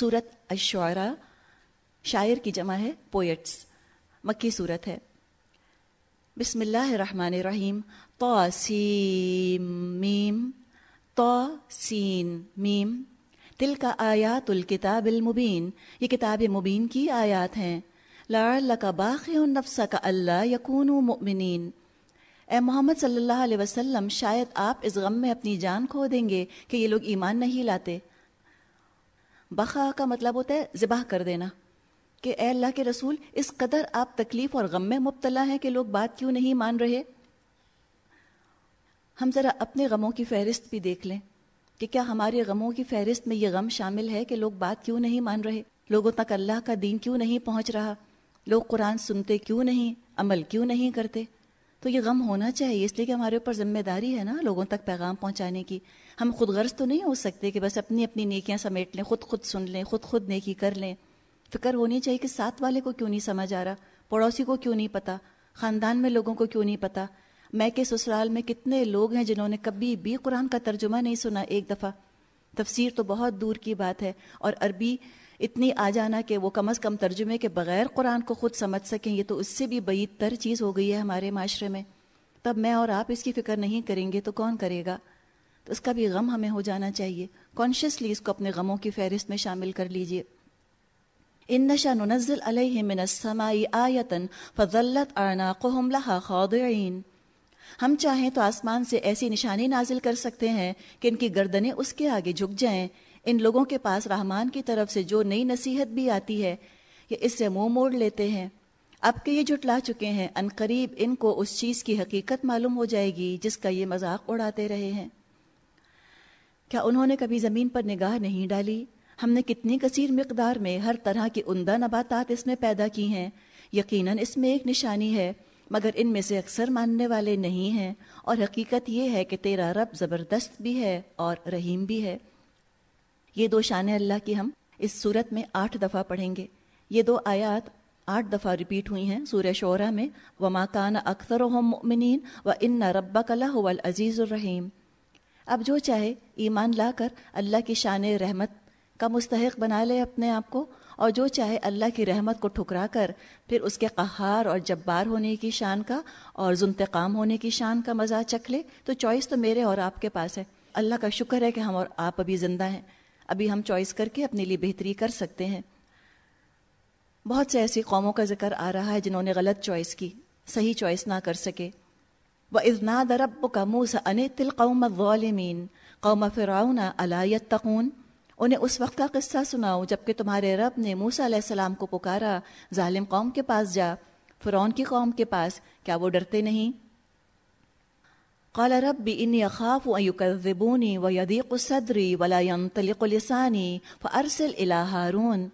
سورت اشعرا شاعر کی جمع ہے پوئٹس مکی صورت ہے۔ بسم اللہ الرحمن الرحیم تو سیم، میم تو سین، میم۔ تل کا آیات الکتاب المبین، یہ کتاب مبین کی آیات ہیں۔ کا باقی نفس کا اللہ یقون مؤمنین۔ اے محمد صلی اللہ علیہ وسلم، شاید آپ اس غم میں اپنی جان کھو دیں گے کہ یہ لوگ ایمان نہیں لاتے۔ بخا کا مطلب ہوتا ہے ذبح کر دینا، کہ اے اللہ کے رسول، اس قدر آپ تکلیف اور غم میں مبتلا ہیں کہ لوگ بات کیوں نہیں مان رہے؟ ہم ذرا اپنے غموں کی فہرست بھی دیکھ لیں، کہ کیا ہمارے غموں کی فہرست میں یہ غم شامل ہے کہ لوگ بات کیوں نہیں مان رہے؟ لوگوں تک اللہ کا دین کیوں نہیں پہنچ رہا؟ لوگ قرآن سنتے کیوں نہیں؟ عمل کیوں نہیں کرتے؟ تو یہ غم ہونا چاہیے، اس لیے کہ ہمارے اوپر ذمہ داری ہے نا لوگوں تک پیغام پہنچانے کی۔ ہم خود غرض تو نہیں ہو سکتے کہ بس اپنی اپنی نیکیاں سمیٹ لیں، خود خود سن لیں، خود خود نیکی کر لیں۔ فکر ہونی چاہیے کہ ساتھ والے کو کیوں نہیں سمجھ آ رہا، پڑوسی کو کیوں نہیں پتا، خاندان میں لوگوں کو کیوں نہیں پتا۔ میں کے سسرال میں کتنے لوگ ہیں جنہوں نے کبھی بھی قرآن کا ترجمہ نہیں سنا ایک دفعہ۔ تفسیر تو بہت دور کی بات ہے اور عربی اتنی آ جانا کہ وہ کم از کم ترجمے کے بغیر قرآن کو خود سمجھ سکیں، یہ تو اس سے بھی بعید تر چیز ہو گئی ہے ہمارے معاشرے میں۔ تب میں اور آپ اس کی فکر نہیں کریں گے تو کون کرے گا؟ تو اس کا بھی غم ہمیں ہو جانا چاہیے۔ کانشیسلی اس کو اپنے غموں کی فہرست میں شامل کر لیجیے۔ ان نشا ننزل علیہ من السماء آیتن فظلت اعناقهم لها خاضعین ہم چاہیں تو آسمان سے ایسی نشانی نازل کر سکتے ہیں کہ ان کی گردنیں اس کے آگے جھک جائیں۔ ان لوگوں کے پاس رحمان کی طرف سے جو نئی نصیحت بھی آتی ہے یہ اس سے منہ موڑ لیتے ہیں۔ اب کہ یہ جٹلا چکے ہیں، ان قریب ان کو اس چیز کی حقیقت معلوم ہو جائے گی جس کا یہ مذاق اڑاتے رہے ہیں۔ کیا انہوں نے کبھی زمین پر نگاہ نہیں ڈالی؟ ہم نے کتنی کثیر مقدار میں ہر طرح کی عمدہ نباتات اس میں پیدا کی ہیں۔ یقیناً اس میں ایک نشانی ہے، مگر ان میں سے اکثر ماننے والے نہیں ہیں۔ اور حقیقت یہ ہے کہ تیرا رب زبردست بھی ہے اور رحیم بھی ہے۔ یہ دو شان اللہ کی ہم اس صورت میں آٹھ دفعہ پڑھیں گے۔ یہ دو آیات آٹھ دفعہ ریپیٹ ہوئی ہیں سورہ شعرا میں۔ و ماکان اکثر و مؤمنین و ان ربا کلّہ عزیز الرحیم اب جو چاہے ایمان لا کر اللہ کی شان رحمت کا مستحق بنا لے اپنے آپ کو اور جو چاہے اللہ کی رحمت کو ٹھکرا کر پھر اس کے قہار اور جبار ہونے کی شان کا اور ذنتقام ہونے کی شان کا مزہ چکھ لے تو چوائس تو میرے اور آپ کے پاس ہے۔ اللہ کا شکر ہے کہ ہم اور آپ ابھی زندہ ہیں۔ ابھی ہم چوائس کر کے اپنے لیے بہتری کر سکتے ہیں۔ بہت سے ایسی قوموں کا ذکر آ رہا ہے جنہوں نے غلط چوائس کی، صحیح چوائس نہ کر سکے۔ وہ ازنا درب کا منہ ان تل قوم غالمین قوم فراؤن علایت تقون انہیں اس وقت کا قصہ سناؤ جبکہ تمہارے رب نے موسا علیہ السلام کو پکارا، ظالم قوم کے پاس جا، فرعون کی قوم کے پاس، کیا وہ ڈرتے نہیں؟ قال رب انی اخاف ان يكذبوني ويضيق صدري ولا ينطلق لساني فارسل الى هارون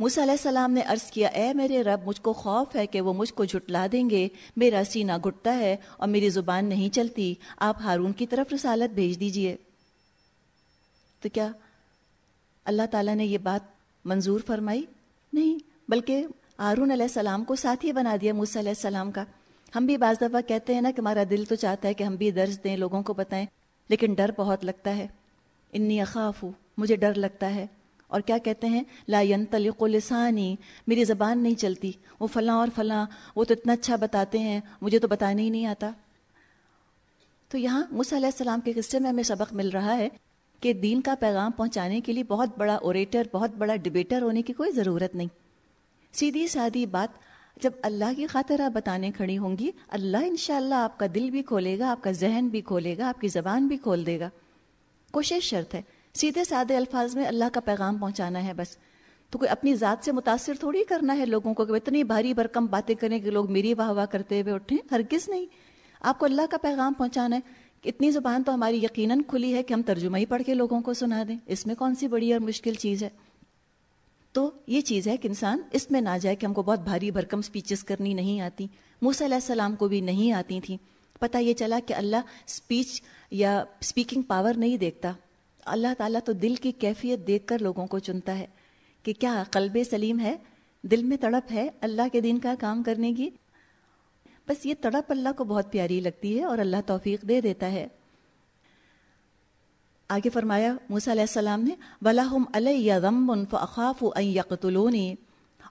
موسیٰ علیہ السلام نے عرض کیا، اے میرے رب، مجھ کو خوف ہے کہ وہ مجھ کو جھٹلا دیں گے، میرا سینہ گھٹتا ہے اور میری زبان نہیں چلتی، آپ ہارون کی طرف رسالت بھیج دیجیے۔ تو کیا اللہ تعالیٰ نے یہ بات منظور فرمائی؟ نہیں، بلکہ ہارون علیہ السلام کو ساتھی بنا دیا موسیٰ علیہ السلام کا۔ ہم بھی بعض دفعہ کہتے ہیں نا کہ ہمارا دل تو چاہتا ہے کہ ہم بھی درج دیں، لوگوں کو بتائیں، لیکن ڈر بہت لگتا ہے۔ انی اخاف ہوں مجھے ڈر لگتا ہے۔ اور کیا کہتے ہیں؟ لا ينطلق لسانی، میری زبان نہیں چلتی۔ وہ فلاں اور فلاں، وہ تو اتنا اچھا بتاتے ہیں، مجھے تو بتانے ہی نہیں آتا۔ تو یہاں مصع علیہ السلام کے قصے میں ہمیں سبق مل رہا ہے کہ دین کا پیغام پہنچانے کے لیے بہت بڑا اوریٹر بہت بڑا ڈبیٹر ہونے کی کوئی ضرورت نہیں۔ سیدھی سادی بات جب اللہ کی خاطر آپ بتانے کھڑی ہوں گی، اللہ انشاءاللہ آپ کا دل بھی کھولے گا، آپ کا ذہن بھی کھولے گا، آپ کی زبان بھی کھول دے گا۔ کوشش شرط ہے۔ سیدھے سادے الفاظ میں اللہ کا پیغام پہنچانا ہے بس۔ تو کوئی اپنی ذات سے متاثر تھوڑی کرنا ہے لوگوں کو کہ اتنی بھاری برکم باتیں کریں کہ لوگ میری واہ واہ کرتے ہوئے اٹھیں۔ ہرگز نہیں۔ آپ کو اللہ کا پیغام پہنچانا ہے۔ اتنی زبان تو ہماری یقیناً کھلی ہے کہ ہم ترجمہ ہی پڑھ کے لوگوں کو سنا دیں۔ اس میں کون سی بڑی اور مشکل چیز ہے؟ تو یہ چیز ہے کہ انسان اس میں نہ جائے کہ ہم کو بہت بھاری بھرکم سپیچز کرنی نہیں آتی۔ موسیٰ علیہ السلام کو بھی نہیں آتی تھیں پتہ یہ چلا کہ اللہ سپیچ یا اسپیکنگ پاور نہیں دیکھتا۔ اللہ تعالیٰ تو دل کی کیفیت دیکھ کر لوگوں کو چنتا ہے کہ کیا قلب سلیم ہے؟ دل میں تڑپ ہے اللہ کے دین کا کام کرنے کی؟ بس یہ تڑپ اللہ کو بہت پیاری لگتی ہے اور اللہ توفیق دے دیتا ہے۔ آگے فرمایا، موسیٰ علیہ السلام نے ولاحم علیہ ضم فاخاف ان یقتلونی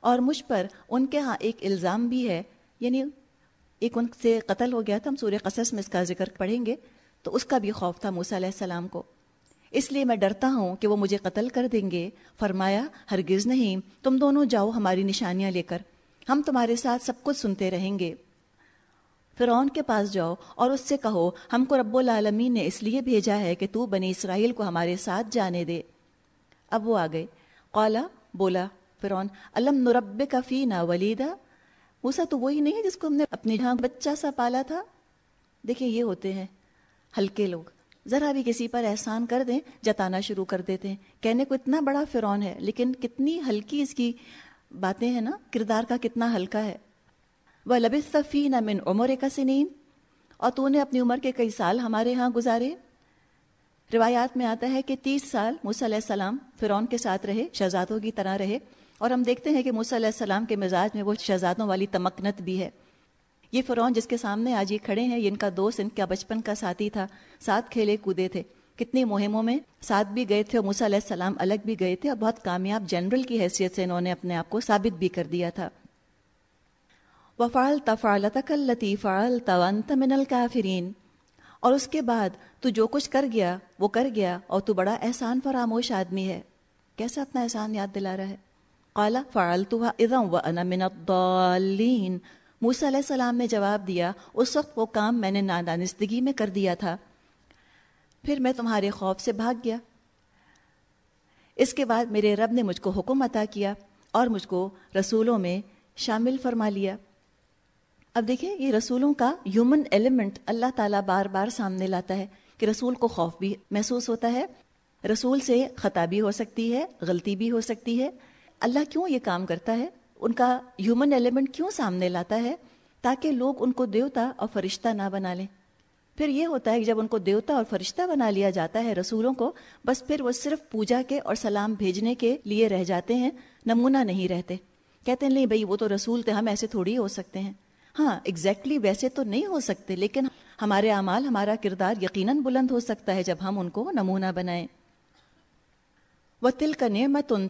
اور مجھ پر ان کے ہاں ایک الزام بھی ہے یعنی ایک ان سے قتل ہو گیا تھا، ہم سورہ قصص میں اس کا ذکر پڑھیں گے، تو اس کا بھی خوف تھا موسیٰ علیہ السلام کو۔ اس لیے میں ڈرتا ہوں کہ وہ مجھے قتل کر دیں گے۔ فرمایا، ہرگز نہیں، تم دونوں جاؤ ہماری نشانیاں لے کر، ہم تمہارے ساتھ سب کچھ سنتے رہیں گے۔ فرعون کے پاس جاؤ اور اس سے کہو، ہم کو رب العالمین نے اس لیے بھیجا ہے کہ تو بنی اسرائیل کو ہمارے ساتھ جانے دے۔ اب وہ آ گئے۔ قالا، بولا، فرعون علم نرب کا فی نا ولیدا؟ موسا تو وہی نہیں ہے جس کو ہم نے اپنے یہاں بچہ سا پالا تھا؟ دیکھیں یہ ہوتے ہیں۔ ہلکے لوگ، ذرا بھی کسی پر احسان کر دیں، جتانا شروع کر دیتے ہیں۔ کہنے کو اتنا بڑا فرعون ہے، لیکن کتنی ہلکی اس کی باتیں ہیں نا؟ کردار کا کتنا ہلکا ہے۔ وہ لبِ صفی نہ من عمر کا سنین اور تو نے اپنی عمر کے کئی سال ہمارے ہاں گزارے۔ روایات میں آتا ہے کہ تیس سال موسیٰ علیہ السلام فرعون کے ساتھ رہے، شہزادوں کی طرح رہے۔ اور ہم دیکھتے ہیں کہ موسیٰ علیہ السلام کے مزاج میں وہ شہزادوں والی تمکنت بھی ہے۔ یہ فرعون جس کے سامنے آج یہ کھڑے ہیں، یہ ان کا دوست، ان کا بچپن کا ساتھی تھا۔ ساتھ کھیلے کودے تھے۔ کتنی مہموں میں ساتھ بھی گئے تھے اور موسیٰ علیہ السلام الگ بھی گئے تھے۔ اور بہت کامیاب جنرل کی حیثیت سے انہوں نے اپنے آپ کو ثابت بھی کر دیا تھا۔ وفال تفالت التی فعال تونت من الکافرین اور اس کے بعد تو جو کچھ کر گیا، وہ کر گیا اور تو بڑا احسان فراموش آدمی ہے۔ کیسا اپنا احسان یاد دلا رہا ہے؟ قالا فعال تو ادم و انا من الضالین۔ موسیٰ علیہ السلام نے جواب دیا، اس وقت وہ کام میں نے نادانستگی میں کر دیا تھا۔ پھر میں تمہارے خوف سے بھاگ گیا۔ اس کے بعد میرے رب نے مجھ کو حکم عطا کیا اور مجھ کو رسولوں میں شامل فرما لیا۔ اب دیکھیں، یہ رسولوں کا ہیومن ایلیمنٹ اللہ تعالیٰ بار بار سامنے لاتا ہے کہ رسول کو خوف بھی محسوس ہوتا ہے۔ رسول سے خطا بھی ہو سکتی ہے، غلطی بھی ہو سکتی ہے۔ اللہ کیوں یہ کام کرتا ہے؟ ان کا ہیومن ایلیمنٹ کیوں سامنے لاتا ہے؟ تاکہ لوگ ان کو دیوتا اور فرشتہ نہ بنا لیں۔ پھر یہ ہوتا ہے کہ جب ان کو دیوتا اور فرشتہ بنا لیا جاتا ہے رسولوں کو، بس پھر وہ صرف پوجا کے اور سلام بھیجنے کے لیے رہ جاتے ہیں، نمونہ نہیں رہتے۔ کہتے ہیں، نہیں بھائی، وہ تو رسول تھے، ہم ایسے تھوڑی ہو سکتے ہیں۔ ہاں ایگزیکٹلی exactly ویسے تو نہیں ہو سکتے، لیکن ہمارے اعمال ہمارا کردار یقیناً بلند ہو سکتا ہے جب ہم ان کو نمونہ بنائیں۔ و تل کا نعمت ان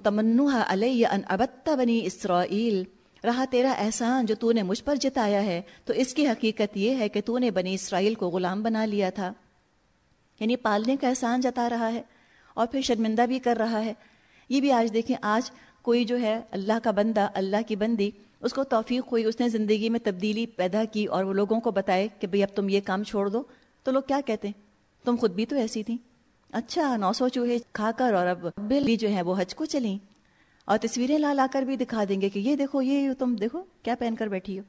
علیہ ان ابتا بنی اسرائیل رہا تیرا احسان جو تو نے مجھ پر جتایا ہے، تو اس کی حقیقت یہ ہے کہ تو نے بنی اسرائیل کو غلام بنا لیا تھا۔ یعنی پالنے کا احسان جتا رہا ہے اور پھر شرمندہ بھی کر رہا ہے۔ یہ بھی آج دیکھیں، آج کوئی جو ہے اللہ کا بندہ، اللہ کی بندی اس کو توفیق ہوئی، اس نے زندگی میں تبدیلی پیدا کی اور وہ لوگوں کو بتائے کہ بھئی اب تم یہ کام چھوڑ دو۔ تو لوگ کیا کہتے ہیں؟ تم خود بھی تو ایسی تھیں۔ اچھا نو سو چوہے کھا کر اور اب بلی جو ہے وہ حج کو چلیں۔ اور تصویریں لا لا کر بھی دکھا دیں گے کہ یہ دیکھو، یہ تم دیکھو، کیا پہن کر بیٹھی ہو۔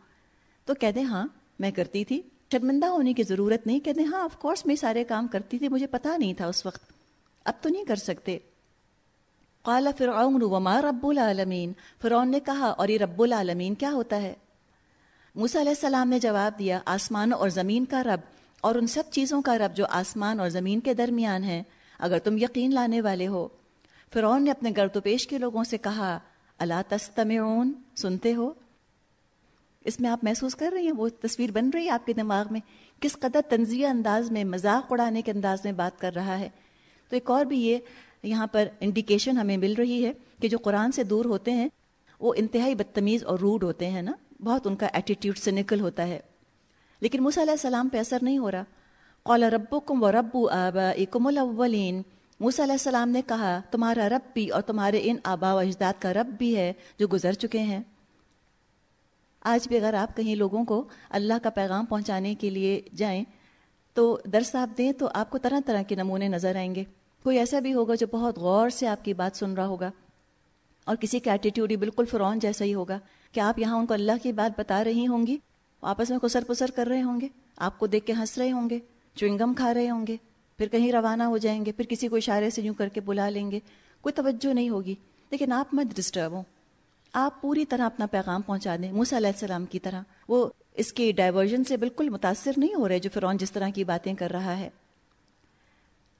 تو کہہ دیں ہاں میں کرتی تھی۔ شرمندہ ہونے کی ضرورت نہیں۔ کہتے ہاں آف کورس میں سارے کام کرتی تھی، مجھے پتا نہیں تھا اس وقت۔ اب تو نہیں کر سکتے۔ قال فرعون وما رب العالمین۔ فرعون نے کہا، اور یہ رب العالمین کیا ہوتا ہے؟ موسیٰ علیہ السلام نے جواب دیا، آسمان اور زمین کا رب، اور ان سب چیزوں کا رب جو آسمان اور زمین کے درمیان ہیں، اگر تم یقین لانے والے ہو۔ فرعون نے اپنے گرد و پیش کے لوگوں سے کہا اللہ تستمعون؟ سنتے ہو؟ اس میں آپ محسوس کر رہی ہیں؟ وہ تصویر بن رہی ہے آپ کے دماغ میں؟ کس قدر تنزیہ انداز میں، مذاق اڑانے کے انداز میں بات کر رہا ہے؟ تو ایک اور بھی یہ یہاں پر انڈیکیشن ہمیں مل رہی ہے کہ جو قرآن سے دور ہوتے ہیں، وہ انتہائی بدتمیز اور روڈ ہوتے ہیں نا؟ بہت ان کا ایٹیٹیوڈ سے نکل ہوتا ہے۔ لیکن موسیٰ علیہ السلام پہ اثر نہیں ہو رہا۔ قول رب کم و رب آبا اکم الاولین۔ موسیٰ علیہ السلام نے کہا، تمہارا رب بھی اور تمہارے ان آبا و اجداد کا رب بھی ہے جو گزر چکے ہیں۔ آج بھی اگر آپ کہیں لوگوں کو اللہ کا پیغام پہنچانے کے لیے جائیں، تو درس آپ دیں تو آپ کو طرح طرح کے نمونے نظر آئیں گے۔ کوئی ایسا بھی ہوگا جو بہت غور سے آپ کی بات سن رہا ہوگا اور کسی کا ایٹیٹیوڈ ہی بالکل فرعون جیسا ہی ہوگا کہ آپ یہاں ان کو اللہ کی بات بتا رہی ہوں گی آپس میں کسر پسر کر رہے ہوں گے، آپ کو دیکھ کے ہنس رہے ہوں گے چوئنگم کھا رہے ہوں گے، پھر کہیں روانہ ہو جائیں گے، پھر کسی کو اشارے سے یوں کر کے بلا لیں گے، کوئی توجہ نہیں ہوگی۔ لیکن آپ مت ڈسٹرب ہوں۔ آپ پوری طرح اپنا پیغام پہنچا دیں، موسیٰ علیہ السلام کی طرح۔ وہ اس کے ڈائیورژن سے بالکل متاثر نہیں ہو رہے جو فرعون جس طرح کی باتیں کر رہا ہے۔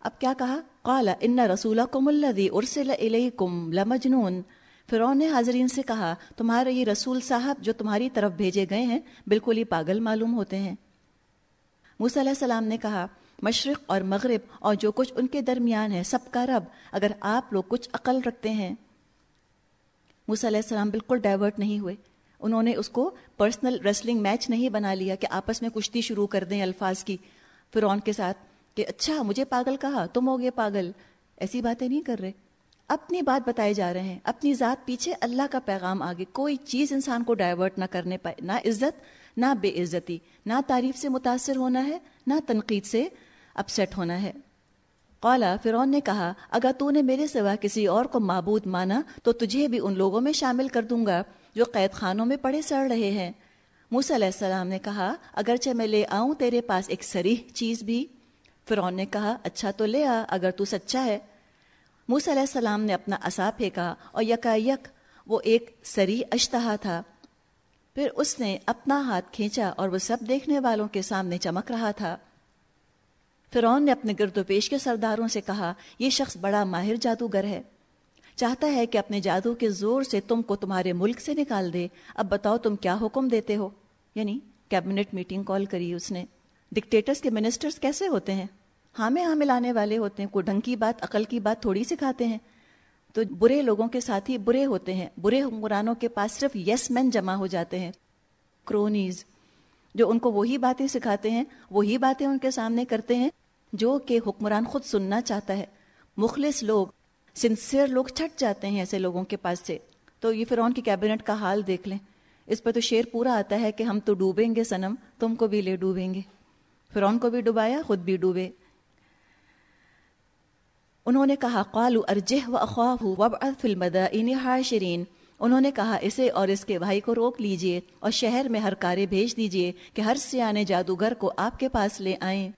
اب کیا کہا؟ قال، ان رسول کم الدی ارسل کم لمجنون. فرعون نے حاضرین سے کہا، تمہارے یہ رسول صاحب جو تمہاری طرف بھیجے گئے ہیں، بالکل ہی پاگل معلوم ہوتے ہیں. موسیٰ علیہ السلام نے کہا، مشرق اور مغرب اور جو کچھ ان کے درمیان ہے، سب کا رب، اگر آپ لوگ کچھ عقل رکھتے ہیں. موسیٰ علیہ السلام بالکل ڈائیورٹ نہیں ہوئے۔ انہوں نے اس کو پرسنل ریسلنگ میچ نہیں بنا لیا کہ آپس میں کشتی شروع کر دیں الفاظ کی۔ فرعون کے ساتھ کہ اچھا مجھے پاگل کہا، تم ہو گے پاگل۔ ایسی باتیں نہیں کر رہے۔ اپنی بات بتائے جا رہے ہیں۔ اپنی ذات پیچھے اللہ کا پیغام آگے۔ کوئی چیز انسان کو ڈائیورٹ نہ کرنے پائے۔ نہ عزت، نہ بے عزتی۔ نہ تعریف سے متاثر ہونا ہے، نہ تنقید سے اپسیٹ ہونا ہے۔ قالا فرون نے کہا، اگر تو نے میرے سوا کسی اور کو معبود مانا، تو تجھے بھی ان لوگوں میں شامل کر دوں گا جو قید خانوں میں پڑے سڑ رہے ہیں۔ موس علیہ السلام نے کہا، اگرچہ میں لے آؤں، تیرے پاس ایک سریح چیز بھی فرعون نے کہا اچھا تو لے آ، اگر تو سچا ہے۔ موس علیہ السلام نے اپنا اصا پھینکا اور یکا یک وہ ایک سری اشتہا تھا۔ پھر اس نے اپنا ہاتھ کھینچا اور وہ سب دیکھنے والوں کے سامنے چمک رہا تھا۔ فرعون نے اپنے گرد و پیش کے سرداروں سے کہا، یہ شخص بڑا ماہر جادوگر ہے۔ چاہتا ہے کہ اپنے جادو کے زور سے تم کو تمہارے ملک سے نکال دے۔ اب بتاؤ تم کیا حکم دیتے ہو؟ یعنی کیبنٹ میٹنگ کال کری اس نے۔ ڈکٹیٹرز کے منسٹرز کیسے ہوتے ہیں؟ ہاں میں ہاں ملانے والے ہوتے ہیں، کوئی ڈھنگ کی بات، عقل کی بات تھوڑی سکھاتے ہیں۔ تو برے لوگوں کے ساتھ ہی برے ہوتے ہیں۔ برے حکمرانوں کے پاس صرف یس مین جمع ہو جاتے ہیں۔ کرونیز جو ان کو وہی باتیں سکھاتے ہیں، وہی باتیں ان کے سامنے کرتے ہیں، جو کہ حکمران خود سننا چاہتا ہے۔ مخلص لوگ سنسیئر لوگ چھٹ جاتے ہیں ایسے لوگوں کے پاس سے۔ تو یہ فرعون کی کیبنٹ کا حال دیکھ لیں۔ اس پہ تو شعر پورا آتا ہے کہ ہم تو ڈوبیں گے سنم تم کو بھی لے ڈوبیں گے۔ فرعون کو بھی ڈوبایا خود بھی ڈوبے۔ انہوں نے کہا قالو ارجہ و اخواہ وبعث المدائن حاشرین۔ انہوں نے کہا، اسے اور اس کے بھائی کو روک لیجیے اور شہر میں ہر کارے بھیج دیجیے کہ ہر سیانے جادوگر کو آپ کے پاس لے آئیں۔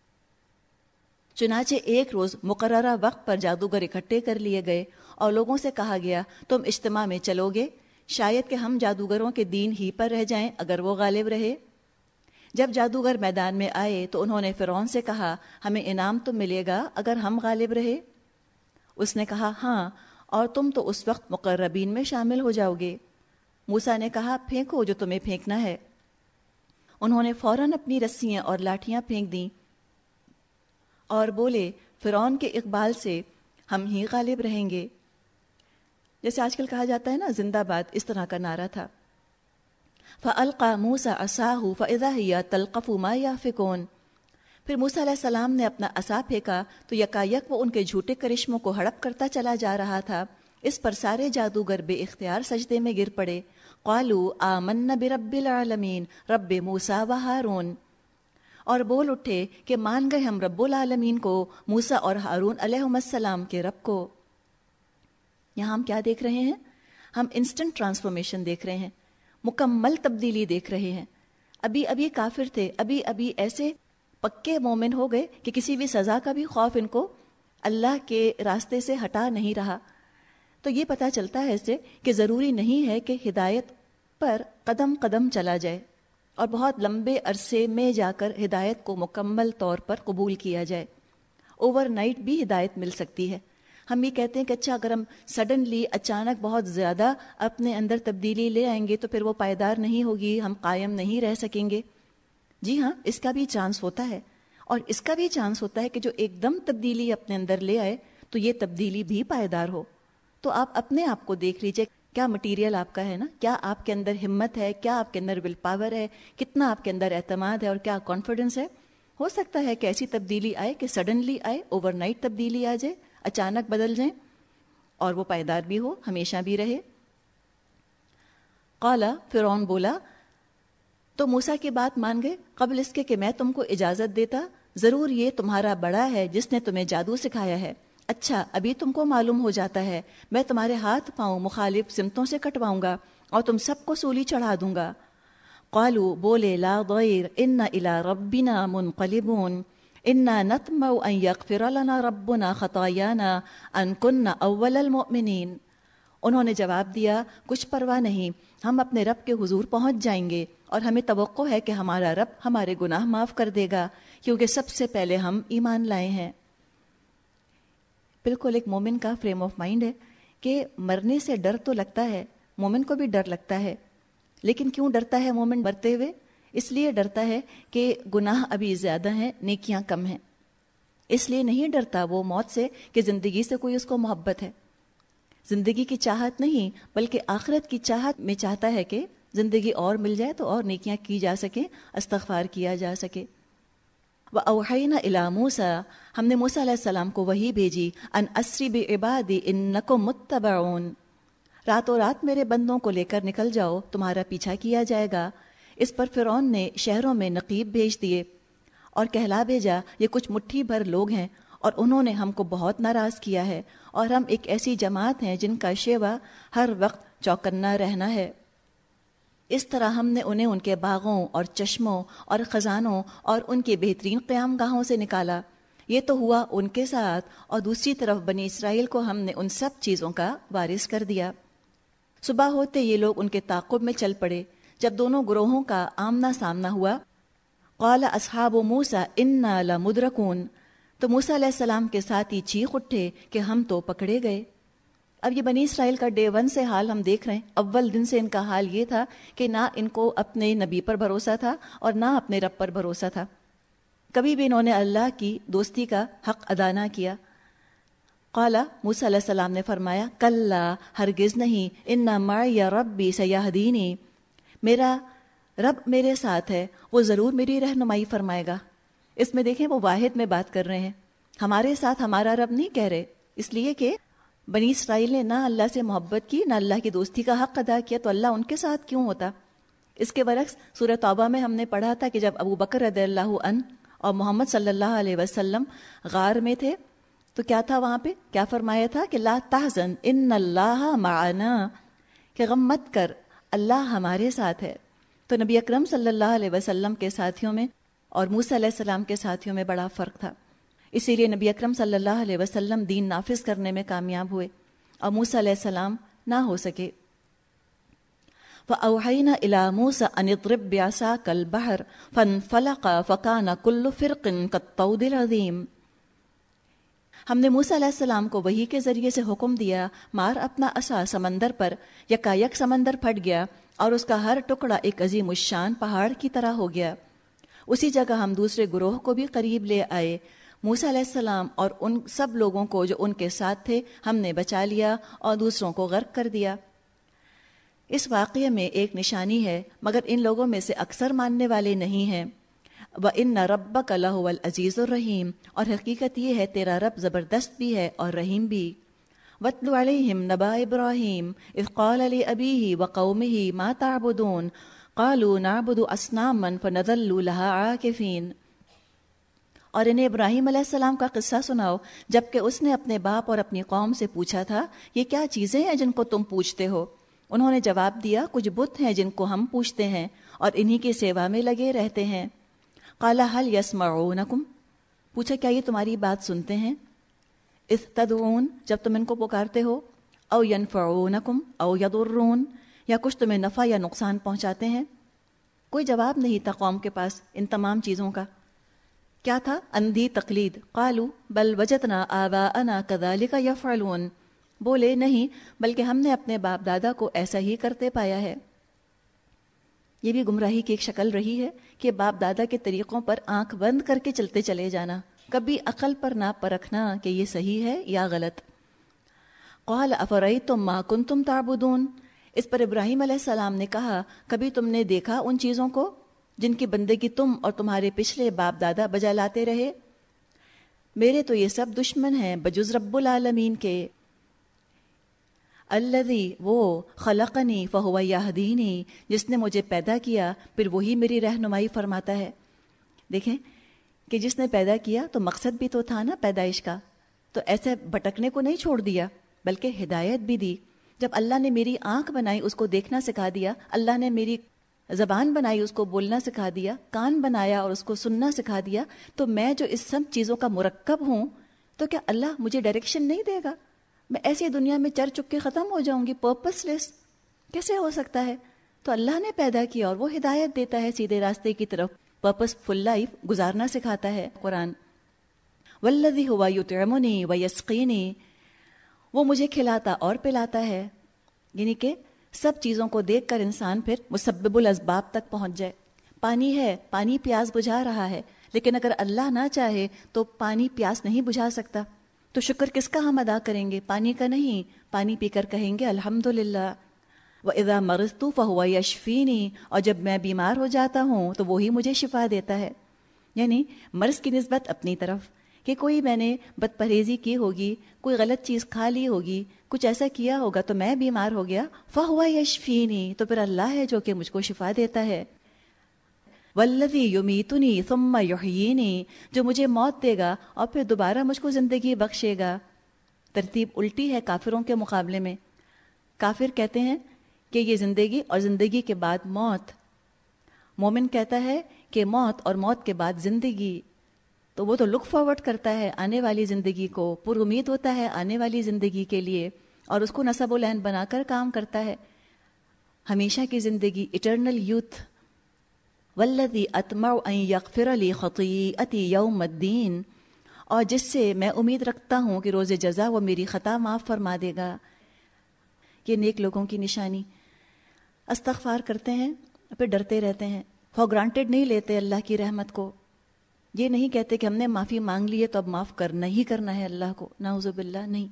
چنانچہ ایک روز مقررہ وقت پر جادوگر اکٹھے کر لیے گئے اور لوگوں سے کہا گیا، تم اجتماع میں چلو گے، شاید کہ ہم جادوگروں کے دین ہی پر رہ جائیں اگر وہ غالب رہے۔ جب جادوگر میدان میں آئے تو انہوں نے فرعون سے کہا، ہمیں انعام تو ملے گا اگر ہم غالب رہے؟ اس نے کہا ہاں اور تم تو اس وقت مقربین میں شامل ہو جاؤ گے۔ موسا نے کہا، پھینکو جو تمہیں پھینکنا ہے۔ انہوں نے فوراً اپنی رسیاں اور لاٹیاں پھینک دیں۔ اور بولے، فرعون کے اقبال سے ہم ہی غالب رہیں گے۔ جیسے آج کل کہا جاتا ہے نا، زندہ باد، اس طرح کا نعرہ تھا۔ فعلقا موسا اصاہ فضا تلقف ما یا فکون پھر موسا علیہ السلام نے اپنا اصا پھینکا تو یکا یک وہ ان کے جھوٹے کرشموں کو ہڑپ کرتا چلا جا رہا تھا۔ اس پر سارے جادوگر بے اختیار سجدے میں گر پڑے۔ قالو آمن برب العالمین، رب موسا و ہارون۔ اور بول اٹھے کہ مان گئے ہم رب العالمین کو موسا اور ہارون علیہ السلام کے رب کو۔ یہاں ہم کیا دیکھ رہے ہیں؟ ہم انسٹنٹ ٹرانسفارمیشن دیکھ رہے ہیں۔ مکمل تبدیلی دیکھ رہے ہیں۔ ابھی ابھی کافر تھے، ابھی ابھی ایسے پکے مومن ہو گئے کہ کسی بھی سزا کا بھی خوف ان کو اللہ کے راستے سے ہٹا نہیں رہا۔ تو یہ پتہ چلتا ہے اس سے کہ ضروری نہیں ہے کہ ہدایت پر قدم قدم چلا جائے اور بہت لمبے عرصے میں جا کر ہدایت کو مکمل طور پر قبول کیا جائے۔ اوور نائٹ بھی ہدایت مل سکتی ہے۔ ہم یہ کہتے ہیں کہ اچھا اگر ہم سڈنلی اچانک بہت زیادہ اپنے اندر تبدیلی لے آئیں گے تو پھر وہ پائیدار نہیں ہوگی، ہم قائم نہیں رہ سکیں گے۔ جی ہاں اس کا بھی چانس ہوتا ہے۔ اور اس کا بھی چانس ہوتا ہے کہ جو ایک دم تبدیلی اپنے اندر لے آئے تو یہ تبدیلی بھی پائیدار ہو۔ تو آپ اپنے آپ کو دیکھ لیجیے، کیا مٹیریل آپ کا ہے نا؟ کیا آپ کے اندر ہمت ہے؟ کیا آپ کے اندر ول پاور ہے؟ کتنا آپ کے اندر اعتماد ہے اور کیا کانفیڈنس ہے؟ ہو سکتا ہے کہ ایسی تبدیلی آئے کہ سڈنلی آئے اوور نائٹ تبدیلی آ جائے۔ اچانک بدل جائیں اور وہ پائیدار بھی ہو، ہمیشہ بھی رہے۔ قالا فرعون بولا، تو موسا کی بات مان گئے۔ قبل اس کے کہ میں تم کو اجازت دیتا، ضرور یہ تمہارا بڑا ہے جس نے تمہیں جادو سکھایا ہے۔ اچھا ابھی تم کو معلوم ہو جاتا ہے، میں تمہارے ہاتھ پاؤں مخالف سمتوں سے کٹواؤں گا اور تم سب کو سولی چڑھا دوں گا۔ قالو بولے، لا غیر ان الى ربنا منقلبون۔ انا نتمو ان یغفر لنا ربنا خطایانا ان كنا اول المؤمنین انہوں نے جواب دیا، کچھ پرواہ نہیں، ہم اپنے رب کے حضور پہنچ جائیں گے اور ہمیں توقع ہے کہ ہمارا رب ہمارے گناہ معاف کر دے گا، کیونکہ سب سے پہلے ہم ایمان لائے ہیں. بالکل ایک مومن کا فریم آف مائنڈ ہے کہ مرنے سے ڈر تو لگتا ہے، مومن کو بھی ڈر لگتا ہے، لیکن کیوں ڈرتا ہے مومن مرتے ہوئے؟ اس لیے ڈرتا ہے کہ گناہ ابھی زیادہ ہیں، نیکیاں کم ہیں۔ اس لیے نہیں ڈرتا وہ موت سے کہ زندگی سے کوئی اس کو محبت ہے۔ زندگی کی چاہت نہیں، بلکہ آخرت کی چاہت میں چاہتا ہے کہ زندگی اور مل جائے تو اور نیکیاں کی جا سکیں، استغفار کیا جا سکے۔ وہ اوہین الا موسا ہم نے موسا علیہ السلام کو وہی بھیجی ان اسری بے عبادی ان نقو متبعون۔ راتوں رات میرے بندوں کو لے کر نکل جاؤ، تمہارا پیچھا کیا جائے گا۔ اس پر فرعون نے شہروں میں نقیب بھیج دیے اور کہلا بھیجا، یہ کچھ مٹھی بھر لوگ ہیں اور انہوں نے ہم کو بہت ناراض کیا ہے اور ہم ایک ایسی جماعت ہیں جن کا شیوا ہر وقت چوکنا رہنا ہے۔ اس طرح ہم نے انہیں ان کے باغوں اور چشموں اور خزانوں اور ان کے بہترین قیام گاہوں سے نکالا۔ یہ تو ہوا ان کے ساتھ اور دوسری طرف بنی اسرائیل کو ہم نے ان سب چیزوں کا وارث کر دیا۔ صبح ہوتے یہ لوگ ان کے تعقب میں چل پڑے۔ جب دونوں گروہوں کا آمنا سامنا ہوا، قال اصحاب و موسا ان لمدرکون، تو موسا علیہ السلام کے ساتھ ہی چیخ اٹھے کہ ہم تو پکڑے گئے۔ اب یہ بنی اسرائیل کا ڈے ون سے حال ہم دیکھ رہے ہیں۔ اول دن سے ان کا حال یہ تھا کہ نہ ان کو اپنے نبی پر بھروسہ تھا اور نہ اپنے رب پر بھروسہ تھا۔ کبھی بھی انہوں نے اللہ کی دوستی کا حق ادا نہ کیا۔ قالا موسیٰ علیہ السلام نے فرمایا کل ہرگز نہیں، ان نہ یا رب بھی سیاح دینی میرا رب میرے ساتھ ہے، وہ ضرور میری رہنمائی فرمائے گا۔ اس میں دیکھیں، وہ واحد میں بات کر رہے ہیں۔ ہمارے ساتھ ہمارا رب نہیں کہہ رہے، اس لیے کہ بنی اسرائیل نے نہ اللہ سے محبت کی، نہ اللہ کی دوستی کا حق ادا کیا، تو اللہ ان کے ساتھ کیوں ہوتا؟ اس کے برعکس، سورہ توبہ میں ہم نے پڑھا تھا کہ جب ابو بکر رضی اللہ عنہ اور محمد صلی اللہ علیہ وسلم غار میں تھے، تو کیا تھا وہاں پہ؟ کیا فرمایا تھا کہ لا تحزن، ان اللہ معنا، کہ غم مت کر اللہ ہمارے ساتھ ہے۔ تو نبی اکرم صلی اللہ علیہ وسلم کے ساتھیوں میں اور موسیٰ علیہ السلام کے ساتھیوں میں بڑا فرق تھا۔ اسی لیے نبی اکرم صلی اللہ علیہ وسلم دین نافذ کرنے میں کامیاب ہوئے اور موسیٰ علیہ السلام نہ ہو سکے۔ فَأَوْحَيْنَا إِلَى مُوسَى أَنِ اضْرِبْ بِعَصَاكَ الْبَحْرَ فَانْفَلَقَ فَكَانَ كُلُّ فِرْقٍ كَالطَّوْدِ الْعَظِيمِ۔ ہم نے موسیٰ علیہ السلام کو وہی کے ذریعے سے حکم دیا، مار اپنا عصا سمندر پر یکا یک سمندر پھٹ گیا اور اس کا ہر ٹکڑا ایک عظیم الشان پہاڑ کی طرح ہو گیا۔ اسی جگہ ہم دوسرے گروہ کو بھی قریب لے آئے۔ موسا علیہ السلام اور ان سب لوگوں کو جو ان کے ساتھ تھے، ہم نے بچا لیا اور دوسروں کو غرق کر دیا۔ اس واقعے میں ایک نشانی ہے، مگر ان لوگوں میں سے اکثر ماننے والے نہیں ہیں۔ وہ ان نہ رب کا العزیز الرحیم اور حقیقت یہ ہے تیرا رب زبردست بھی ہے اور رحیم بھی۔ وطل علیہم نبا ابراہیم افقال علی ابی ہی و قومی ما تعبدون؟ قالوا نعبد اسناما فنظل لها عاکفین اور انہیں ابراہیم علیہ السلام کا قصہ سناؤ، جبکہ اس نے اپنے باپ اور اپنی قوم سے پوچھا تھا، یہ کیا چیزیں ہیں جن کو تم پوچھتے ہو؟ انہوں نے جواب دیا، کچھ بت ہیں جن کو ہم پوچھتے ہیں اور انہی کی سیوا میں لگے رہتے ہیں۔ کالا حل یس پوچھا، کیا یہ تمہاری بات سنتے ہیں؟ استدعون جب تم ان کو پکارتے ہو، او ینفعونکم، او یدرون یا کچھ تمہیں نفع یا نقصان پہنچاتے ہیں؟ کوئی جواب نہیں تھا قوم کے پاس ان تمام چیزوں کا. کیا تھا؟ اندھی تقلید. قالو بل وجتنا آبا انا کدال کا بولے، نہیں، بلکہ ہم نے اپنے باپ دادا کو ایسا ہی کرتے پایا ہے. یہ بھی گمراہی کی ایک شکل رہی ہے کہ باپ دادا کے طریقوں پر آنکھ بند کر کے چلتے چلے جانا، کبھی عقل پر نہ پرکھنا کہ یہ صحیح ہے یا غلط۔ قال افرئی تم ماں کن تم تابدون اس پر ابراہیم علیہ السلام نے کہا، کبھی تم نے دیکھا ان چیزوں کو جن کی بندگی تم اور تمہارے پچھلے باپ دادا بجا لاتے رہے؟ میرے تو یہ سب دشمن ہیں بجز رب العالمین کے۔ الذي وہ خلقنی، فہو یہدینی، جس نے مجھے پیدا کیا، پھر وہی میری رہنمائی فرماتا ہے۔ دیکھیں کہ جس نے پیدا کیا تو مقصد بھی تو تھا نا پیدائش کا۔ تو ایسے بھٹکنے کو نہیں چھوڑ دیا، بلکہ ہدایت بھی دی۔ جب اللہ نے میری آنکھ بنائی، اس کو دیکھنا سکھا دیا۔ اللہ نے میری زبان بنائی، اس کو بولنا سکھا دیا۔ کان بنایا اور اس کو سننا سکھا دیا۔ تو میں جو اس سب چیزوں کا مرکب ہوں، تو کیا اللہ مجھے ڈائریکشن نہیں دے گا؟ میں ایسی دنیا میں چر چک کے ختم ہو جاؤں گی پرپس لیس کیسے ہو سکتا ہے؟ تو اللہ نے پیدا کیا اور وہ ہدایت دیتا ہے سیدھے راستے کی طرف۔ پرپس فل لائف گزارنا سکھاتا ہے قرآن۔ ولدی ہوا یو ترمنی و یسقینی وہ مجھے کھلاتا اور پلاتا ہے۔ یعنی کہ سب چیزوں کو دیکھ کر انسان پھر مسبب الاسباب تک پہنچ جائے۔ پانی ہے، پانی پیاس بجھا رہا ہے، لیکن اگر اللہ نہ چاہے تو پانی پیاس نہیں بجھا سکتا۔ تو شکر کس کا ہم ادا کریں گے؟ پانی کا نہیں، پانی پی کر کہیں گے الحمد للہ وہ ادا مرض تو فہوا یشفینی اور جب میں بیمار ہو جاتا ہوں تو وہی مجھے شفا دیتا ہے۔ یعنی مرض کی نسبت اپنی طرف، کہ کوئی میں نے بد پرہیزی کی ہوگی، کوئی غلط چیز کھا لی ہوگی، کچھ ایسا کیا ہوگا تو میں بیمار ہو گیا۔ فہوا یشفینی تو پھر اللہ ہے جو کہ مجھ کو شفا دیتا ہے۔ ولوی یمیتنی ثم یحیینی، جو مجھے موت دے گا اور پھر دوبارہ مجھ کو زندگی بخشے گا۔ ترتیب الٹی ہے کافروں کے مقابلے میں۔ کافر کہتے ہیں کہ یہ زندگی اور زندگی کے بعد موت۔ مومن کہتا ہے کہ موت اور موت کے بعد زندگی۔ تو وہ تو لک فارورڈ کرتا ہے آنے والی زندگی کو، پر امید ہوتا ہے آنے والی زندگی کے لیے۔ اور اس کو نصب و لین بنا کر کام کرتا ہے۔ ہمیشہ کی زندگی اٹرنل یوتھ ولدی اتما یکفر علی خطی عطی یوم الدین۔ اور جس سے میں امید رکھتا ہوں کہ روز جزا وہ میری خطا معاف فرما دے گا۔ یہ نیک لوگوں کی نشانی۔ استغفار کرتے ہیں، پھر ڈرتے رہتے ہیں۔ فور گرانٹیڈ نہیں لیتے اللہ کی رحمت کو۔ یہ نہیں کہتے کہ ہم نے معافی مانگ لی ہے تو اب معاف کرنا ہی کرنا ہے اللہ کو۔ نعوذ باللہ، نہیں۔